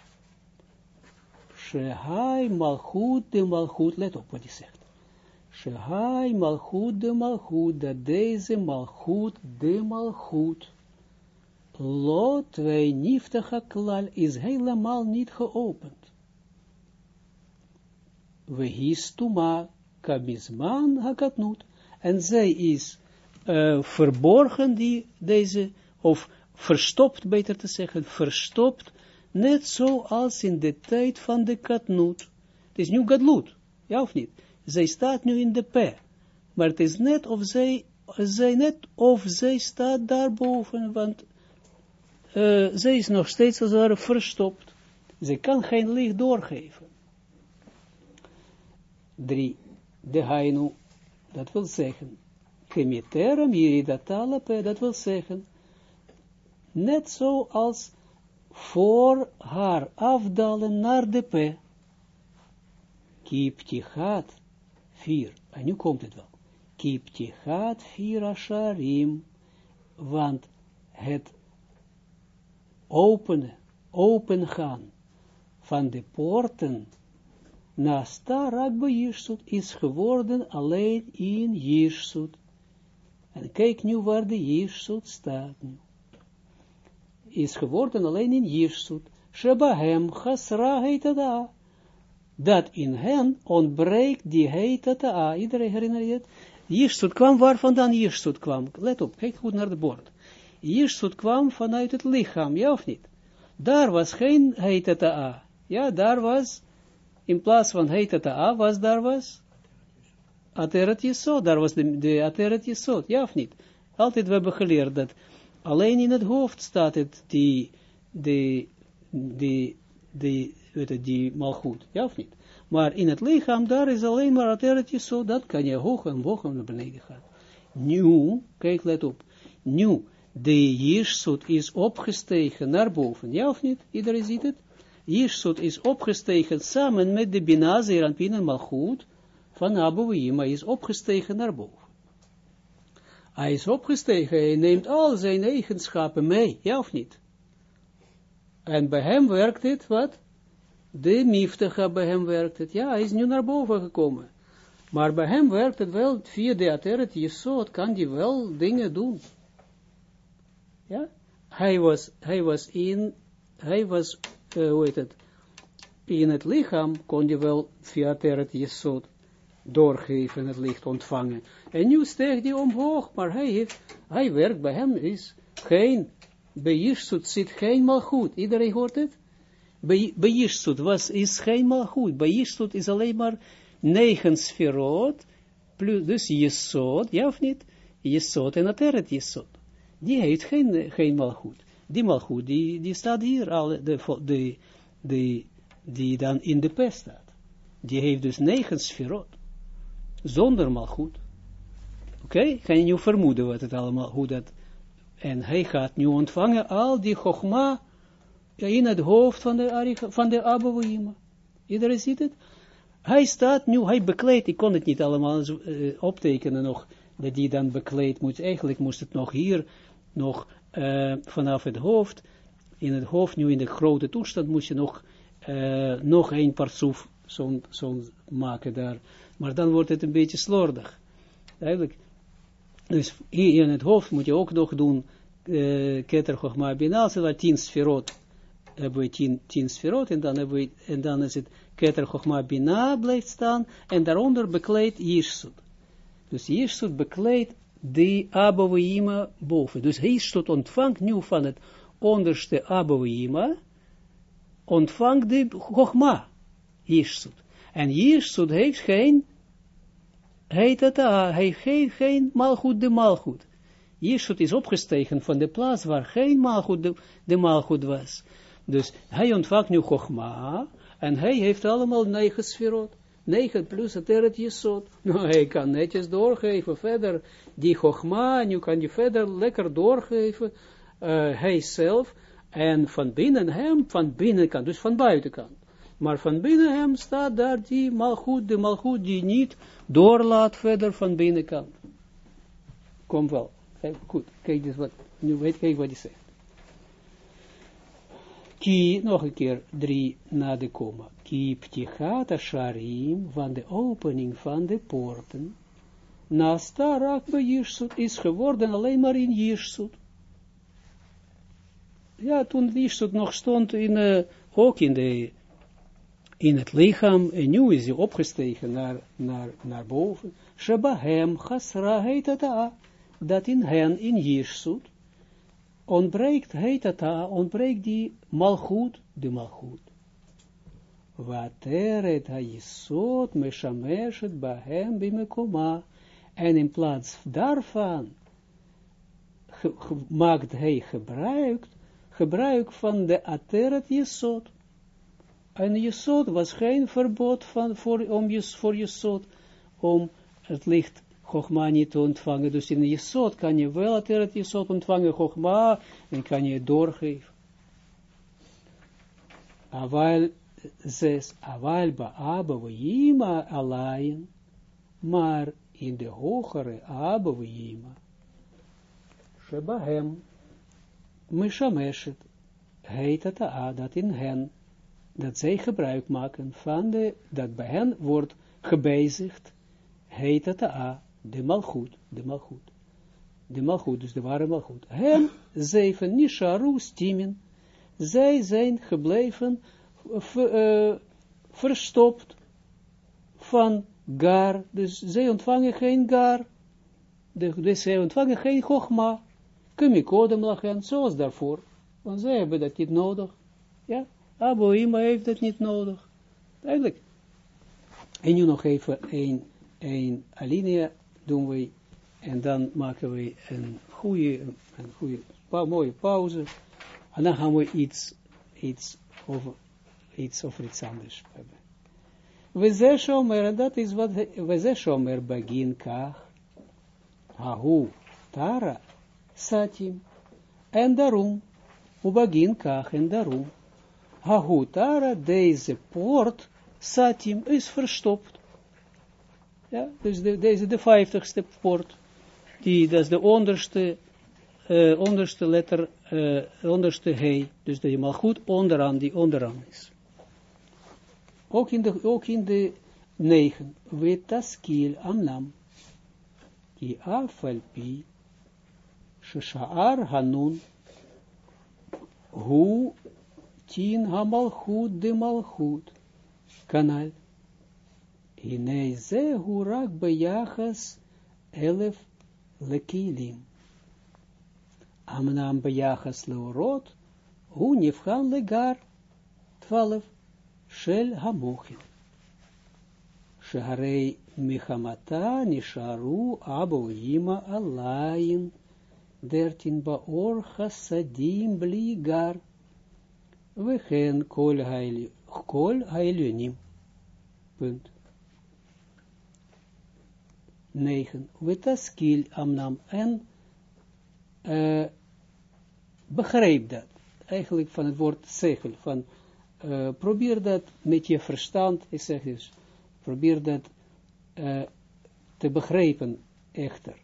Shehai malchut de malchut, let op wat hij zegt. Shehai malchut de malchut, dat deze malchut de malchut, lot niftige klal is helemaal niet geopend. We histuma kabizman hakatnut, en zij is uh, verborgen, die, deze, of verstopt, beter te zeggen, verstopt, net zoals in de tijd van de katnut. Het is nu gadlut, ja of niet? zij staat nu in de P. Maar het is net of zij, zij net of zij staat daarboven, want uh, zij is nog steeds als het verstopt. Zij kan geen licht doorgeven. 3. De hainu, dat wil zeggen, gemiterum iridatalape, dat wil zeggen, net zoals voor haar afdalen naar de P. Kiptichat 4. En nu komt het wel. Kiptichat 4 asharim. Want het openen, opengaan van de poorten na Starak bij is geworden alleen in Jirsut. En kijk nu waar de Jirsut staat nu. Is geworden alleen in Jirsut. Shebahem chasra het dat in hen ontbreekt die heet a. Iedereen herinner je het? Jirsut kwam waar vandaan Jirsut kwam. Let op, kijk goed naar de bord. Jirsut kwam vanuit het lichaam, ja of niet? Daar was geen heet a. Ja, daar was, in plaats van heet a, was daar was Ateret Yesod, daar was de, de Ateret Yesod, ja of niet? Altijd we hebben geleerd dat alleen in het hoofd staat het die, die, die, die weet het, die malgoed, ja of niet? Maar in het lichaam, daar is alleen maar ateret zo, dat kan je hoog en hoog naar beneden gaan. Nu, kijk, let op, nu, de Jirsut is opgestegen naar boven, ja of niet? Iedereen ziet het? Jirsut is opgestegen samen met de Binazer en Pinen Malchut van Abu maar is opgestegen naar boven. Hij is opgestegen, hij neemt al zijn eigenschappen mee, ja of niet? En bij hem werkt dit, wat? De miftige bij hem werkt het. Ja, hij is nu naar boven gekomen. Maar bij hem werkt het wel, via de ateret jesot kan hij wel dingen doen. Ja, hij was, hij was in, hij was, uh, hoe heet het, in het lichaam kon hij wel via ateret jesot doorgeven, het licht ontvangen. En nu steeg hij omhoog, maar hij hij werkt bij hem, is geen, bij Jirsut zit geen goed. Iedereen hoort het? bij, bij was, is geen malchut. Bij Jirsut is alleen maar negen plus, dus Jesod, ja of niet? Jesod en Ateret Jesod. Die heeft geen, geen malchut. Die malchut, die, die staat hier, al, de, de, de, die dan in de pest staat. Die heeft dus negen sferot. Zonder malchut. Oké, okay? kan je nu vermoeden wat het allemaal, hoe dat En hij gaat nu ontvangen al die chogma in het hoofd van de, van de Abouima. Iedereen ziet het? Hij staat nu, hij bekleedt, ik kon het niet allemaal uh, optekenen nog, dat hij dan bekleed moet. Eigenlijk moest het nog hier, nog uh, vanaf het hoofd, in het hoofd, nu in de grote toestand, moest je nog, uh, nog een partsoef zo'n zo maken daar. Maar dan wordt het een beetje slordig. Eigenlijk. Dus hier in het hoofd moet je ook nog doen, uh, keter chogma zodat tien sferot, hebben we tien, tien sferot, en dan, en dan is het keter chogma bina blijft staan, en daaronder bekleedt Jirsut. Dus Jirsut bekleedt de Abouima boven. Dus Jirsut ontvangt nu van het onderste Abouima, ontvangt de chogma, Jirsut. En Jirsut heeft geen, heet het, hij heeft geen malgoed de malgoed. Jirsut is opgestegen van de plaats waar geen malgoed de, de malgoed was. Dus hij ontvangt nu Chogma, en hij heeft allemaal negen sferot. Negen plus het eret jesot. (laughs) Nou, hij kan netjes doorgeven verder die Chogma, nu kan je verder lekker doorgeven, uh, hij zelf, en van binnen hem, van binnenkant, dus van buitenkant. Maar van binnen hem staat daar die malgoed, de malgoed die niet doorlaat verder van binnenkant. Kom wel. Goed, kijk dus wat, nu weet kijk wat hij zegt. Ki, nog een keer, drie na de komma. Ki ptichat sharim, van de opening van de poorten, nasta rak bij is geworden alleen maar in Jirsut. Ja, toen Jirsut nog stond in, uh, ook in, de, in het lichaam, en nu is hij opgestegen naar, naar, naar boven. Shebahem chasra het dat in hen, in Jirsut, ontbreekt, het ontbreekt die malchut, de malchut. Wateret ha-yisot meshameshet bahem bimekoma. En in plaats daarvan maakt hij gebruik, gebruik van de ateret jesot. En jesot was geen verbod van, voor, om, voor jesot, om het licht Chogma niet te ontvangen. Dus in de Jesod kan je wel het Jesod ontvangen, Chogma, en kan je doorgeven. Aval zes, aval ba'aba yima alleen, maar in de hogere aba yima, shebahem, mishameshet, heet het dat in hen, dat zij gebruik maken van de, dat bij hen wordt gebezigd, heet het a, de malchut, de malchut. De malchut, dus de ware malchut. Hem zeven nisharu stimen. Zij zijn gebleven uh, verstopt van gar. Dus zij ontvangen geen gar. Dus zij ontvangen geen chogma. Kumikodem lachen, zoals daarvoor. Want zij hebben dat niet nodig. Ja, Ima heeft dat niet nodig. Eigenlijk. En nu nog even een, een alinea doen we, en dan maken we een goede, een goede, mooie pauze, en dan gaan we iets, iets over, iets over iets anders hebben. We zeggen shomer, en dat is wat, we zeggen shomer begin kach, hahu, tara, satim, en daarom, u begin kach, en daarom, hahu, tara, deze poort, satim, is verstopt. Ja, dus de, deze de vijftigste poort, die, dat is de onderste, uh, onderste letter, uh, onderste he, dus maar goed onderaan, die onderaan is. Ook in de, ook in de negen, vetaskil amnam, ki afalpi, shashar hanun, hu tin hamalchut de malchut, kanal, Hine ze hurak bejachas elef lekilim. Amnam bejachas leorot, hu nifhan legar shel hamochin. Shaharei michamata nisharu abo ima alayin, dertin baor chasadim bligar, wechen kol hailionim. Punt. 9. Vitaskil amnam en uh, begrijp dat. Eigenlijk van het woord zegel, van uh, probeer dat met je verstand, ik zeg dus, probeer dat uh, te begrijpen echter.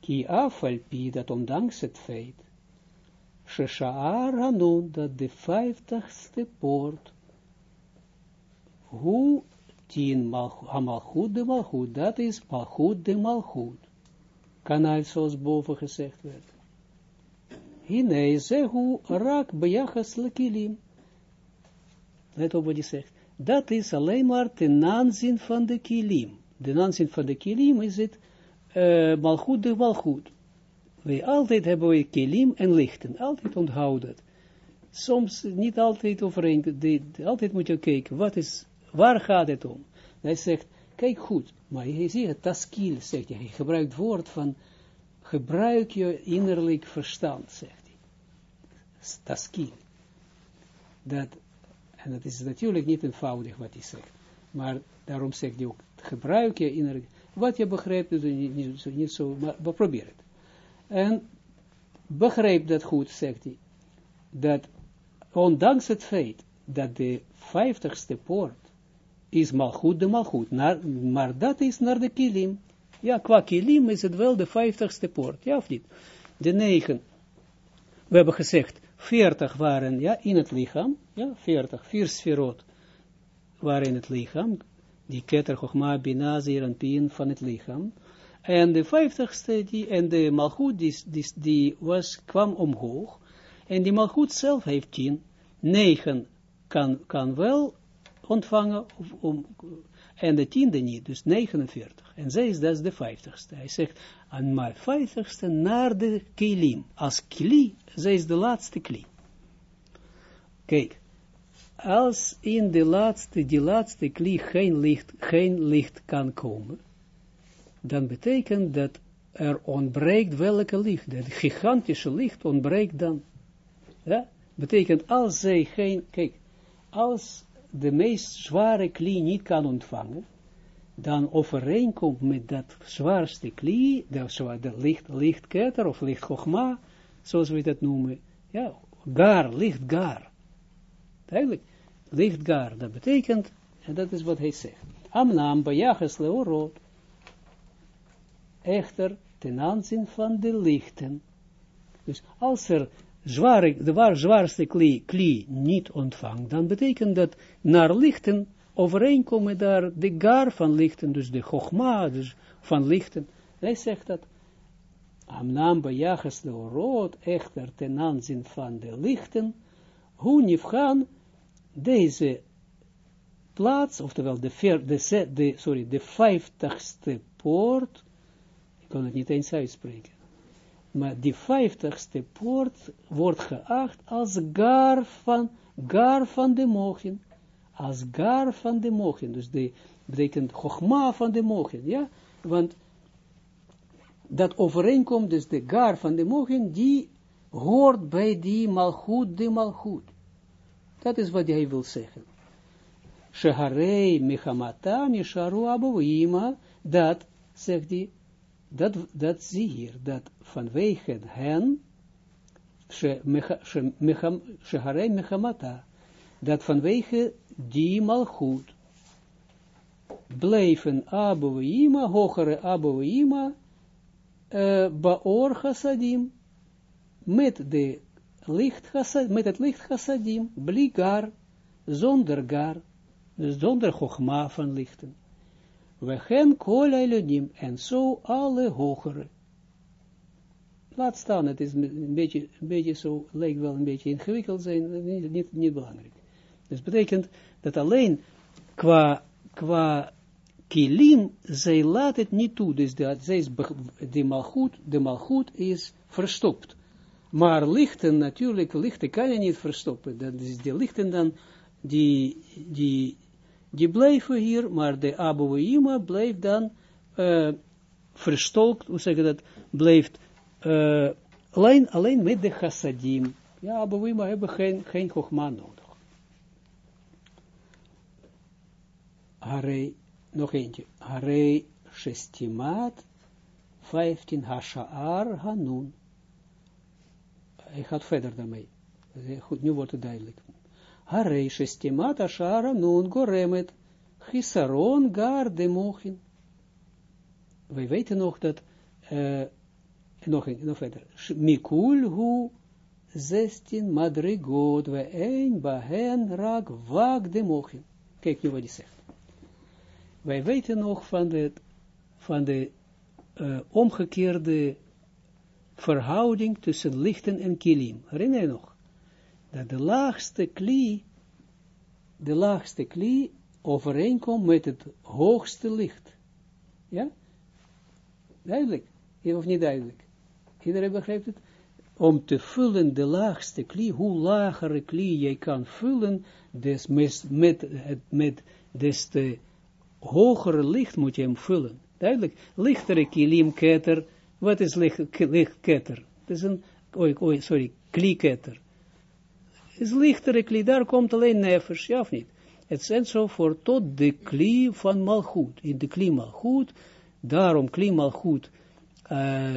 Ki afalpi, dat ondanks het feit, Shesha'ar Hanun, dat de vijftigste poort, hoe tien malchut de malchut, dat is malchut de malchut. Kanaal zoals boven gezegd werd. Hine zehu rak bejachas lekilim. Let op wat zegt. Dat is alleen maar ten aanzien van de kilim. De aanzien van de kilim is het uh, malchut de malchut. We altijd hebben we kilim en lichten. Altijd onthouden. Soms niet altijd overeen. Altijd moet je kijken. Wat is, waar gaat het om? Hij zegt, kijk goed. Maar je ziet het, taskil, zegt hij. Hij gebruikt het woord van, gebruik je innerlijk verstand, zegt hij. Taskil. Dat, en dat is natuurlijk niet eenvoudig wat hij zegt. Maar daarom zegt hij ook, gebruik je innerlijk. Wat je begrijpt, is niet, niet, niet zo, maar, probeer het. En begrijp dat goed, zegt hij, dat ondanks het feit dat de vijftigste poort is malgoed de malgoed, maar dat is naar de kilim. Ja, qua kilim is het wel de vijftigste poort, ja of niet? De negen, we hebben gezegd, veertig waren ja, in het lichaam, ja, veertig, vier sferot waren in het lichaam, die keter, chogma, binazir en pin van het lichaam, en de vijftigste, die, en de malgoed, die, die, was, kwam omhoog. En die malgoed zelf heeft tien. Negen kan, kan wel ontvangen, om, en de tiende niet, dus 49. En zij is dat de vijftigste. Hij zegt, aan mijn vijftigste naar de kilim. Als kli, zij is de laatste kli. Kijk, als in de laatste, die laatste kli geen licht, geen licht kan komen, dan betekent dat er ontbreekt welke licht. Het gigantische licht ontbreekt dan. Ja? Betekent als zij geen, kijk, als de meest zware klie niet kan ontvangen, dan overeenkomt met dat zwaarste klie, de, de licht, lichtketter of lichtgogma, zoals we dat noemen, ja, gar, lichtgar. Eigenlijk, lichtgar, dat betekent, en dat is wat hij zegt, amnam bajaches leorot, echter ten aanzien van de lichten. Dus als er zware, de waar, zwaarste klie niet ontvangt, dan betekent dat naar lichten overeenkomen daar de gar van lichten, dus de chogma dus van lichten. Hij zegt dat, Amnam bajaches de rood, echter ten aanzien van de lichten, hoe gaan deze plaats, oftewel de, ver, de, sorry, de vijftigste poort, kan het niet eens uitspreken. Maar die vijftigste poort wordt geacht als gar van, gar van de mogen. Als gar van de mogen. Dus de betekent chogma van de mogen. Ja, want dat overeenkomt dus de gar van de mogen, die hoort bij die malchut, de malchut. Dat is wat hij wil zeggen. Sheharei mechamata misharu abouima, dat, zegt hij, dat, dat zie hier, dat vanwege hen, sheharei mechamata, dat vanwege die malchut, blijven Abouima, hogere Abouima, uh, baor chassadim, met, de licht chasad, met het licht chassadim, bligar, zonder gar, zonder chogma van lichten. We gaan kol en zo alle hogere. Laat staan, het is een beetje, een beetje zo, lijkt wel een beetje ingewikkeld zijn, niet, niet, niet belangrijk. Dus betekent dat alleen qua, qua kilim, zij laat het niet toe, dus dat, zij is, de malgoed, de malgoed is verstopt. Maar lichten, natuurlijk, lichten kan je niet verstoppen, dat is de lichten dan, die, die, die blijven hier, maar de Abouima blijft dan uh, verstolkt, hoe zeg je dat, blijft uh, alleen, alleen met de chassadim. Ja, Abouima hebben geen, geen chogma nodig. Harei, nog eentje, Harei Shestimat 15 Hasha'ar Hanun. hij gaat verder daarmee. Goed, nu wordt het duidelijk. Shestimat ashara nun goremet chisaron gar de mochin. Wij weten nog dat, nog, nog verder, mikul hu zestin madrigot we een bahen rak wak de mochin. Kijk nu wat hij zegt. Wij weten nog van de, van de omgekeerde verhouding tussen lichten en kilim. Herinner je nog? Dat de laagste kli, de laagste kli overeenkomt met het hoogste licht. Ja? Duidelijk. Of niet duidelijk? Iedereen begrijpt het? Om te vullen de laagste kli, hoe lagere kli je kan vullen, des met, met, met des te hogere licht moet je hem vullen. Duidelijk. Lichtere kilim ketter, wat is licht, lichtketter? Het is een, oi, oi, sorry, klieketter. Het is lichtere kli, daar komt alleen nefers, ja of niet? Het is enzovoort tot de kli van malgoed. In de kli malgoed, daarom kli malgoed, uh,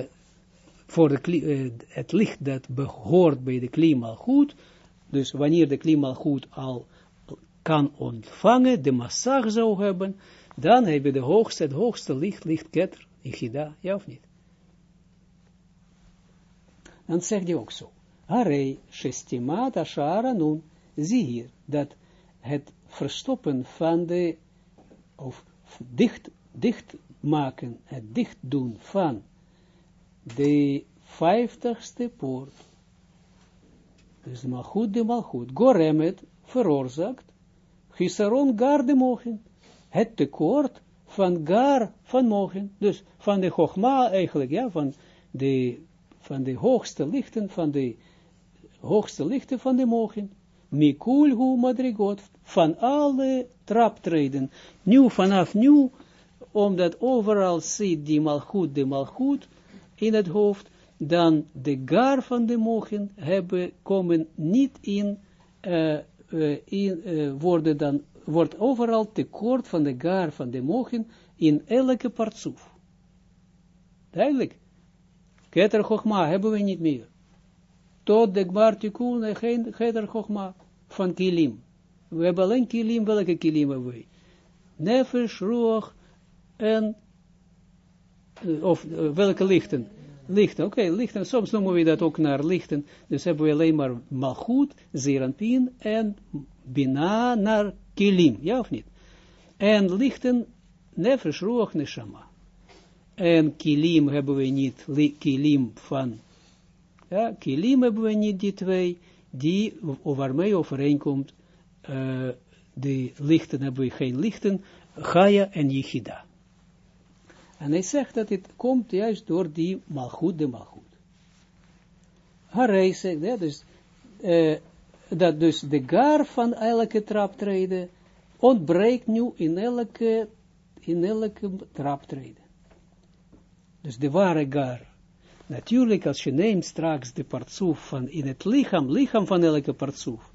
voor de uh, het licht dat behoort bij de kli malgoed, dus wanneer de kli malgoed al kan ontvangen, de massage zou hebben, dan heb je de hoogste, het hoogste licht, lichtketter, Ichida, ja of niet? dan zegt hij ook zo. Arei, shestimat ashara zie hier, dat het verstoppen van de, of dicht, dicht maken, het dicht doen van de vijftigste poort, dus de malchut de malchut, goremet, veroorzaakt, gisaron gar de mogen, het tekort van gar van mogen, dus van de chogma eigenlijk, ja, van de van de hoogste lichten, van de hoogste lichten van de mogen, mikul hu madrigot, van alle traptreden, nu vanaf nu, omdat overal zit die malchut, de malchut in het hoofd, dan de gar van de mogen hebben, komen niet in, uh, in uh, worden dan, wordt overal tekort van de gar van de mogen in elke partsoef. Duidelijk. Keter hebben we niet meer. Tot de Gmar geen van Kilim. We hebben alleen Kilim, welke Kilim hebben we? Nefesh, Ruach en, of welke lichten? Lichten, oké, okay, lichten, soms noemen we dat ook naar lichten, dus hebben we alleen maar Malchut, Zeranpin en Bina naar Kilim, ja of niet? En lichten, Nefesh, Ruach, Neshama. En kilim hebben we niet, kilim van, ja, kilim hebben we niet, die twee, die, waarmee overeenkomt, uh, de lichten hebben we geen lichten, Gaia en Yichida. En hij zegt dat het komt juist door die malgoed, de malgoed. Harei zegt, ja, dus, uh, dat dus de gar van elke traptreden ontbreekt nu in elke, in elke traptreden. Dus de ware gar. Natuurlijk, als je neemt straks de partsoef van in het lichaam, lichaam van elke partsoef,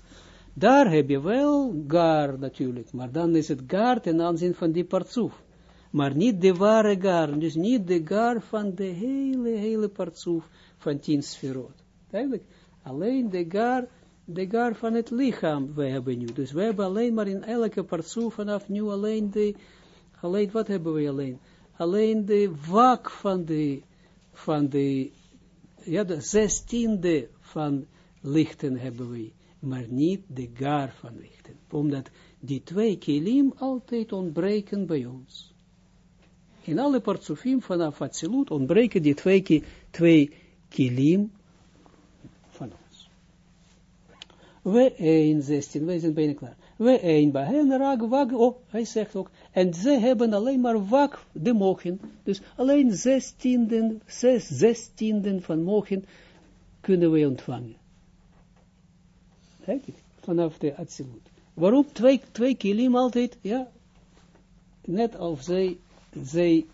daar heb je wel gar natuurlijk, maar dan is het gar ten aanzien van die partsoef. Maar niet de ware gar, dus niet de gar van de hele, hele partsoef van tien sferot. Duidelijk, alleen de gar, de gar van het lichaam we hebben nu. Dus we hebben alleen maar in elke partsoef vanaf nu alleen de, alleen, wat hebben we alleen? alleen de wak van de, van de, ja, de zestiende van lichten hebben we, maar niet de gar van lichten. Omdat die twee kilim altijd ontbreken bij ons. In alle partsofim vanaf Atsilut ontbreken die twee, twee kilim van ons. We 1, 16, we zijn bijna klaar. We 1, bij hen raak, wak, oh, hij zegt ook, en ze hebben alleen maar wak de mogen. Dus alleen zestienden, zes zestienden van mogen kunnen we ontvangen. Kijk, vanaf de absolute. Waarom twee, twee kilim altijd, ja, net als zij, zij,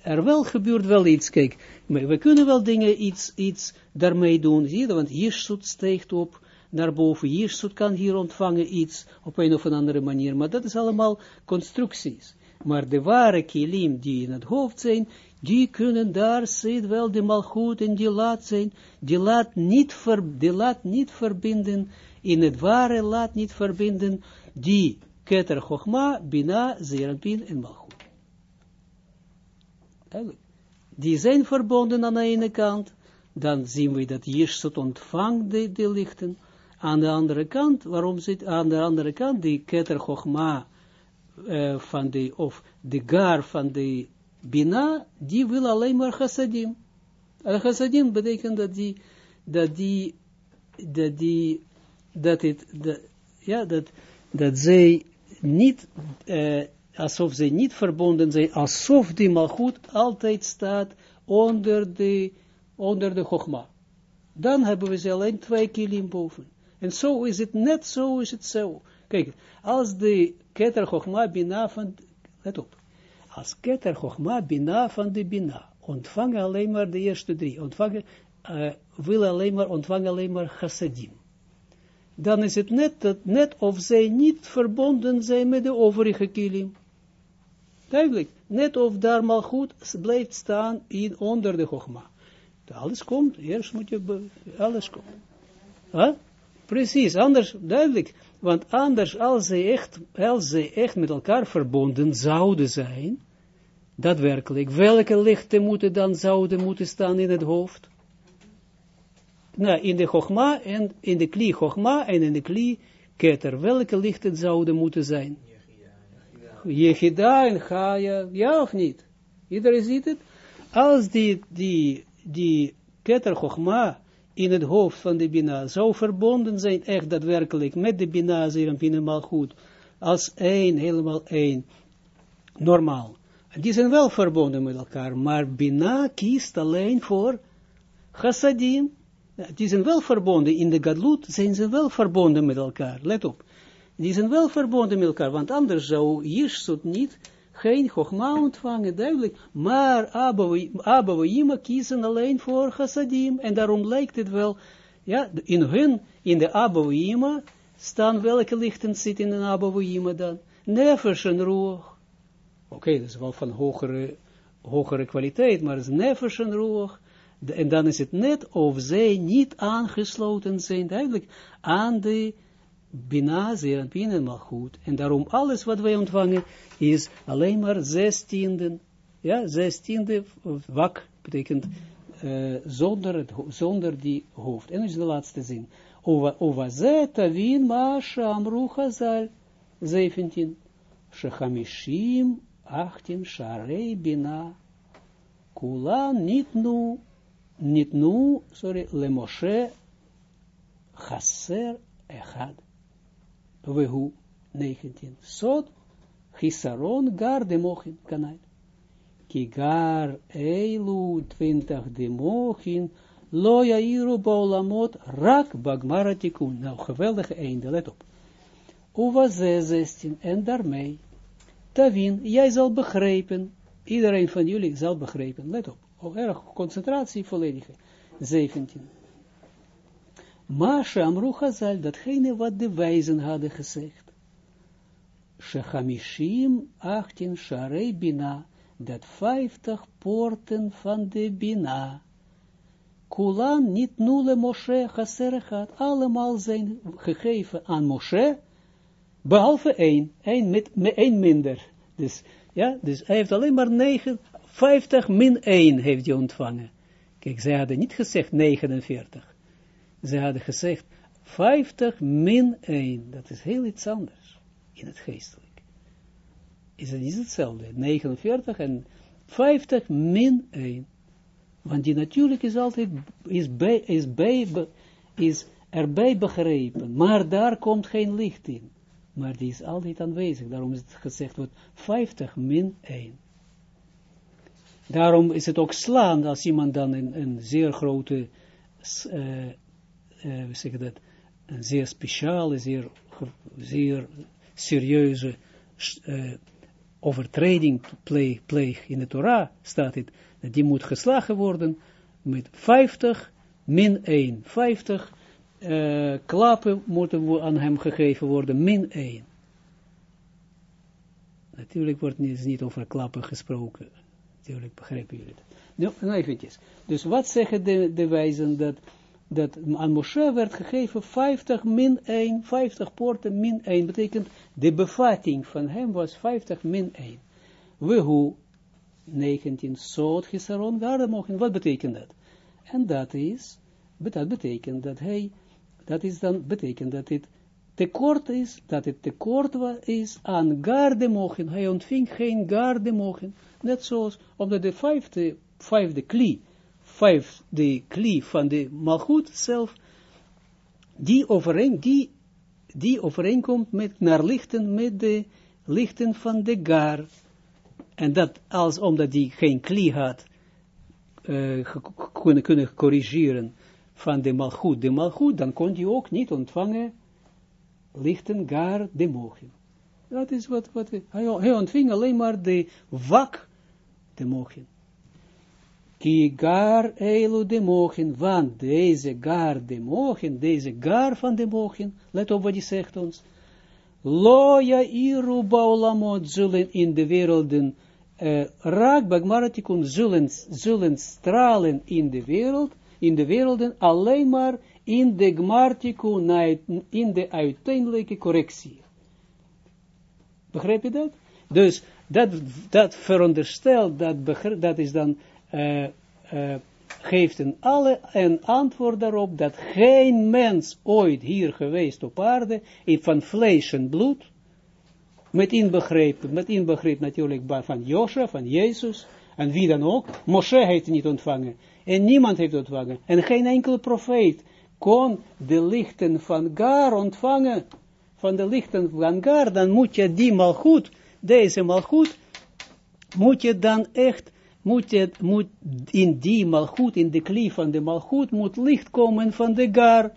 er wel gebeurt wel iets, kijk, we kunnen wel dingen, iets, iets daarmee doen, zie je, want hier steekt op, naar boven. Jirsut kan hier ontvangen iets op een of andere manier, maar dat is allemaal constructies. Maar de ware kilim die in het hoofd zijn, die kunnen daar zit wel de malgoed en die laat zijn, die laat niet, ver, die laat niet verbinden, in het ware laat niet verbinden, die keter chogma, bina, zeranpin en malgoed. Die zijn verbonden aan de ene kant, dan zien we dat Jirsut ontvangt de, de lichten, aan de andere kant, waarom zit aan de andere kant die keter chogma, uh, van de, of de gar van de Bina, die wil alleen maar chassadim. En chassadim betekent dat die, dat die, dat die, dat het, ja, dat, dat zij niet, uh, alsof zij niet verbonden zijn, alsof die malgoed altijd staat onder de, onder de chogma. Dan hebben we ze alleen twee kilim boven. En zo is het net zo, is het zo. Kijk, als de keter chogma bina van, let op, als keter Chochma Bina van de Bina, ontvangen alleen maar de eerste drie, ontvangen, uh, wil alleen maar, ontvangen alleen maar chassadim. Dan is het net, dat, net of zij niet verbonden zijn met de overige kilim. Duidelijk, net of daar maar goed blijft staan in, onder de Chochma. Alles komt, eerst moet je, alles komt. Huh? Precies, anders, duidelijk. Want anders, als ze echt, als ze echt met elkaar verbonden zouden zijn, daadwerkelijk, welke lichten moeten dan zouden moeten staan in het hoofd? Nou, in de Chogma en in de kli Chogma en in de kli Keter, welke lichten zouden moeten zijn? Jechida en Chaya, ja of niet? Iedereen ziet het? Als die, die, die Keter Chogma in het hoofd van de Bina zou verbonden zijn, echt daadwerkelijk, met de Bina, zeer en Bina goed, als één, helemaal één, normaal die zijn wel verbonden met elkaar, maar Bina kiest alleen voor chassadim. Die zijn wel verbonden, in de gadlut zijn ze wel verbonden met elkaar, let op. Die zijn wel verbonden met elkaar, want anders zou Jirsut niet geen Chogma ontvangen, duidelijk. Maar Abouima kiezen alleen voor chassadim, en daarom lijkt het wel, ja, in hun, in de Abouima, staan welke lichten zitten in de Abouima dan? Nefesh en Ruach. Oké, okay, dat is wel van hogere, hogere kwaliteit, maar het is nefesh en roog. En dan is het net of zij niet aangesloten zijn, duidelijk, aan de Bina, Zeranpin en Malchut. En daarom alles wat wij ontvangen is alleen maar zestiende, ja, zestiende wak, betekent uh, zonder, zonder die hoofd. En dat is de laatste zin. Ova ze tavin ma shamru chazal, 17. Shechamishim 18 Sharei Bina Kula Nitnu Nitnu, sorry, Lemoshe Chaser Echad Vehu 19 Sod Chisaron Gar de Mochin Kanal Ki Eilu 20 de Mochin Lo Yairu Baulamot Rak Bagmaratikun Nou, geweldige einde, let op. Uwa 16 en daarmee Tavin, jij zal begrijpen, iedereen van jullie zal begrijpen, let op, ook erg concentratie volledige, 17. Masha Amru Chazal, datgene wat de wijzen hadden gezegd. Shechamishim, 18, Sharei Bina, dat 50 poorten van de Bina. Kulan niet nule Moshe Chaserechat, allemaal zijn gegeven aan Moshe, Behalve één, één, met, één minder. Dus, ja, dus hij heeft alleen maar 9, 50 min 1 heeft hij ontvangen. Kijk, zij hadden niet gezegd 49. Ze hadden gezegd 50 min 1. Dat is heel iets anders in het geestelijk. Is het niet hetzelfde? 49 en 50 min 1. Want die natuurlijk is altijd, is, is, is erbij begrepen, maar daar komt geen licht in maar die is altijd aanwezig. Daarom is het gezegd wordt 50 min 1. Daarom is het ook slaan als iemand dan een, een zeer grote, uh, uh, zeg dat, een zeer speciale, zeer, zeer serieuze uh, overtreding pleeg, pleeg in de Torah, staat het, dat die moet geslagen worden met 50 min 1. 50 uh, klappen moeten aan hem gegeven worden, min 1. Natuurlijk wordt niet, niet over klappen gesproken. Natuurlijk begrijpen jullie. Nou, nou eventjes. Dus wat zeggen de, de wijzen dat, dat aan Moshe werd gegeven 50 min 1, 50 poorten min 1, betekent de bevatting van hem was 50 min 1. We hoe 19 soort garden mogen, wat betekent dat? En dat is, dat betekent dat hij, dat is dan, betekent dat het tekort is, dat het tekort is aan garde mogen. Hij ontving geen garde mogen. Net zoals, omdat de vijfde, vijfde kli, vijfde kli van de malgoed zelf, die, overeen, die, die overeenkomt met, naar lichten met de lichten van de gar. En dat als omdat die geen kli had, uh, kunnen, kunnen corrigeren van de malgoed, de malgoed, dan kon die ook niet ontvangen lichten gar de mogen. Dat is wat, wat hij, hij ontving alleen maar de wak de mogen. Ki gar elu de mogen, want deze gar de mogen, deze gar van de mogen, let op wat hij zegt ons, loja iru baulamot zullen in de werelden, uh, raak bagmaratikun zullen, zullen stralen in de wereld, in de werelden alleen maar in de gmartiku, in de uiteindelijke correctie. Begrijp je dat? Dus dat, dat veronderstelt, dat, dat is dan, uh, uh, geeft een, alle een antwoord daarop, dat geen mens ooit hier geweest op aarde, van vlees en bloed, met inbegrip, met inbegrip natuurlijk van Josha, van Jezus, en wie dan ook, Moshe heeft niet ontvangen, en niemand heeft ontvangen, en geen enkele profeet, kon de lichten van Gar ontvangen, van de lichten van Gar, dan moet je die mal goed, deze mal goed, moet je dan echt, moet in die mal goed, in de klief van de mal goed, moet licht komen van de Gar.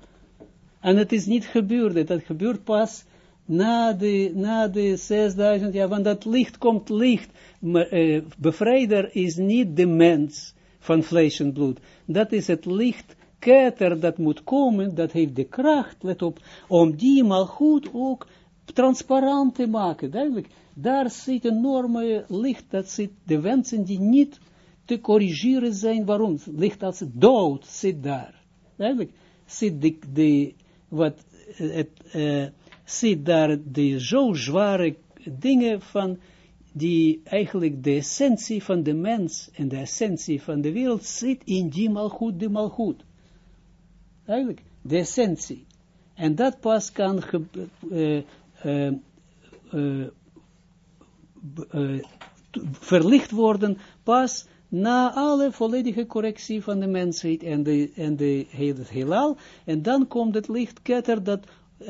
En het is niet gebeurd, dat gebeurt pas na de, na de 6000 jaar, want dat licht komt licht, maar, uh, bevrijder is niet de mens van vlees en bloed, dat is het licht ketter dat moet komen, dat heeft de kracht, let op, om die mal goed ook transparant te maken, duidelijk. Daar zit een enorme licht, dat zit de wensen die niet te corrigeren zijn, waarom? Licht als dood zit daar. Duidelijk, zit de, wat, het, uh, zit daar de zo zware dingen van, die eigenlijk de essentie van de mens en de essentie van de wereld zit in die malgoed, die malgoed. Eigenlijk, de essentie. En dat pas kan uh, uh, uh, verlicht worden, pas na alle volledige correctie van de mensheid en, de, en de, het heelal, en dan komt het lichtketter dat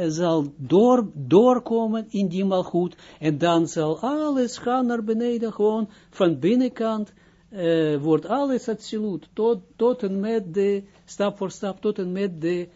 zal door, doorkomen in die malgoed, en dan zal alles gaan naar beneden, gewoon van binnenkant, uh, wordt alles absoluut, tot, tot en met de, stap voor stap, tot en met de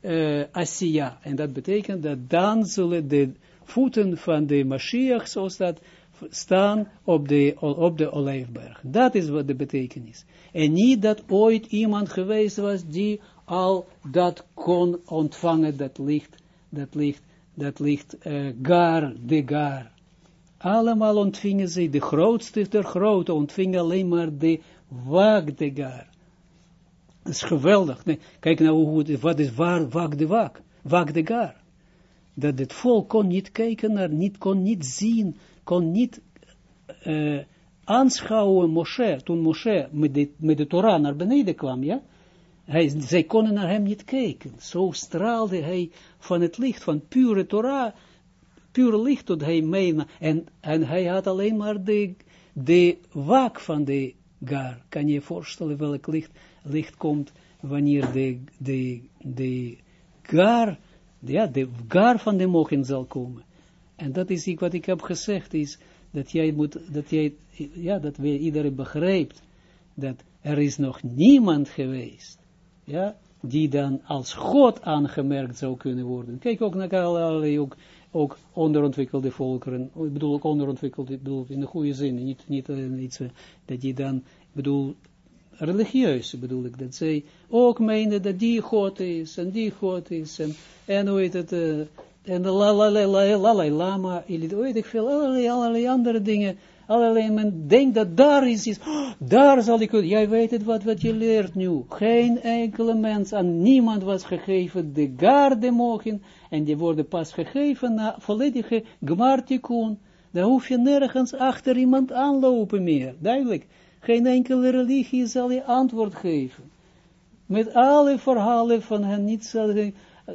uh, Asiya. En dat betekent dat dan zullen de voeten van de Mashiach, zoals dat, staan op de, op de olijfberg. Dat is wat de betekenis. En niet dat ooit iemand geweest was die al dat kon ontvangen, dat licht, dat licht, dat licht, uh, gar, de gar. Allemaal ontvingen ze, de grootste der grote, ontvingen alleen maar de wak de gar. Dat is geweldig. Nee, kijk nou hoe, wat is waar wak de wak, wak de gar. Dat het volk kon niet kijken naar, niet, kon niet zien, kon niet uh, aanschouwen Moshe, toen Moshe met de, met de Torah naar beneden kwam, ja, hij, zij konden naar hem niet kijken. Zo straalde hij van het licht, van pure Torah, pure licht tot hij mee, en, en hij had alleen maar de, de waak van de gar. Kan je je voorstellen welk licht, licht komt wanneer de, de, de gar, ja, de gar van de mogen zal komen. En dat is wat ik heb gezegd, is dat jij moet, dat jij, ja, dat we iedereen begrijpt, dat er is nog niemand geweest, ja, die dan als God aangemerkt zou kunnen worden. Kijk ook naar allerlei, ook, ook onderontwikkelde volkeren, ik bedoel ook onderontwikkeld, ik bedoel in de goede zin, niet, niet uh, iets, dat je dan, ik bedoel, religieus bedoel ik, dat zij ook meenden dat die God is, en die God is, en, en hoe heet het, uh, en de lalai lama, weet ik veel, allerlei, allerlei andere dingen, allerlei, men denkt dat daar is. Iets, oh, daar zal ik, jij weet het wat, wat je leert nu, geen enkele mens, aan niemand was gegeven, de garde mogen, en die worden pas gegeven na volledige gmartikun, daar hoef je nergens achter iemand aanlopen meer, duidelijk, geen enkele religie zal je antwoord geven, met alle verhalen van hen niet zal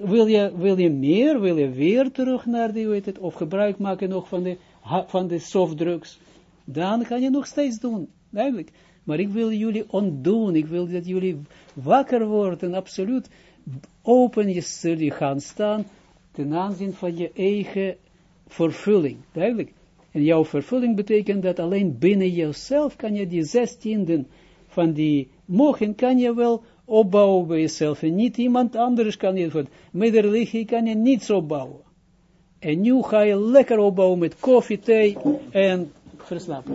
wil je, wil je meer, wil je weer terug naar die, weet het, of gebruik maken nog van de, van de softdrugs, dan kan je nog steeds doen, duidelijk. Maar ik wil jullie ontdoen, ik wil dat jullie wakker worden, absoluut open je gaan staan ten aanzien van je eigen vervulling, duidelijk. En jouw vervulling betekent dat alleen binnen jezelf kan je die zestienden van die mogen, kan je wel opbouwen bij jezelf. En niet iemand anders kan je, met religie kan je niets opbouwen. En nu ga je lekker opbouwen met koffie, thee en verslapen.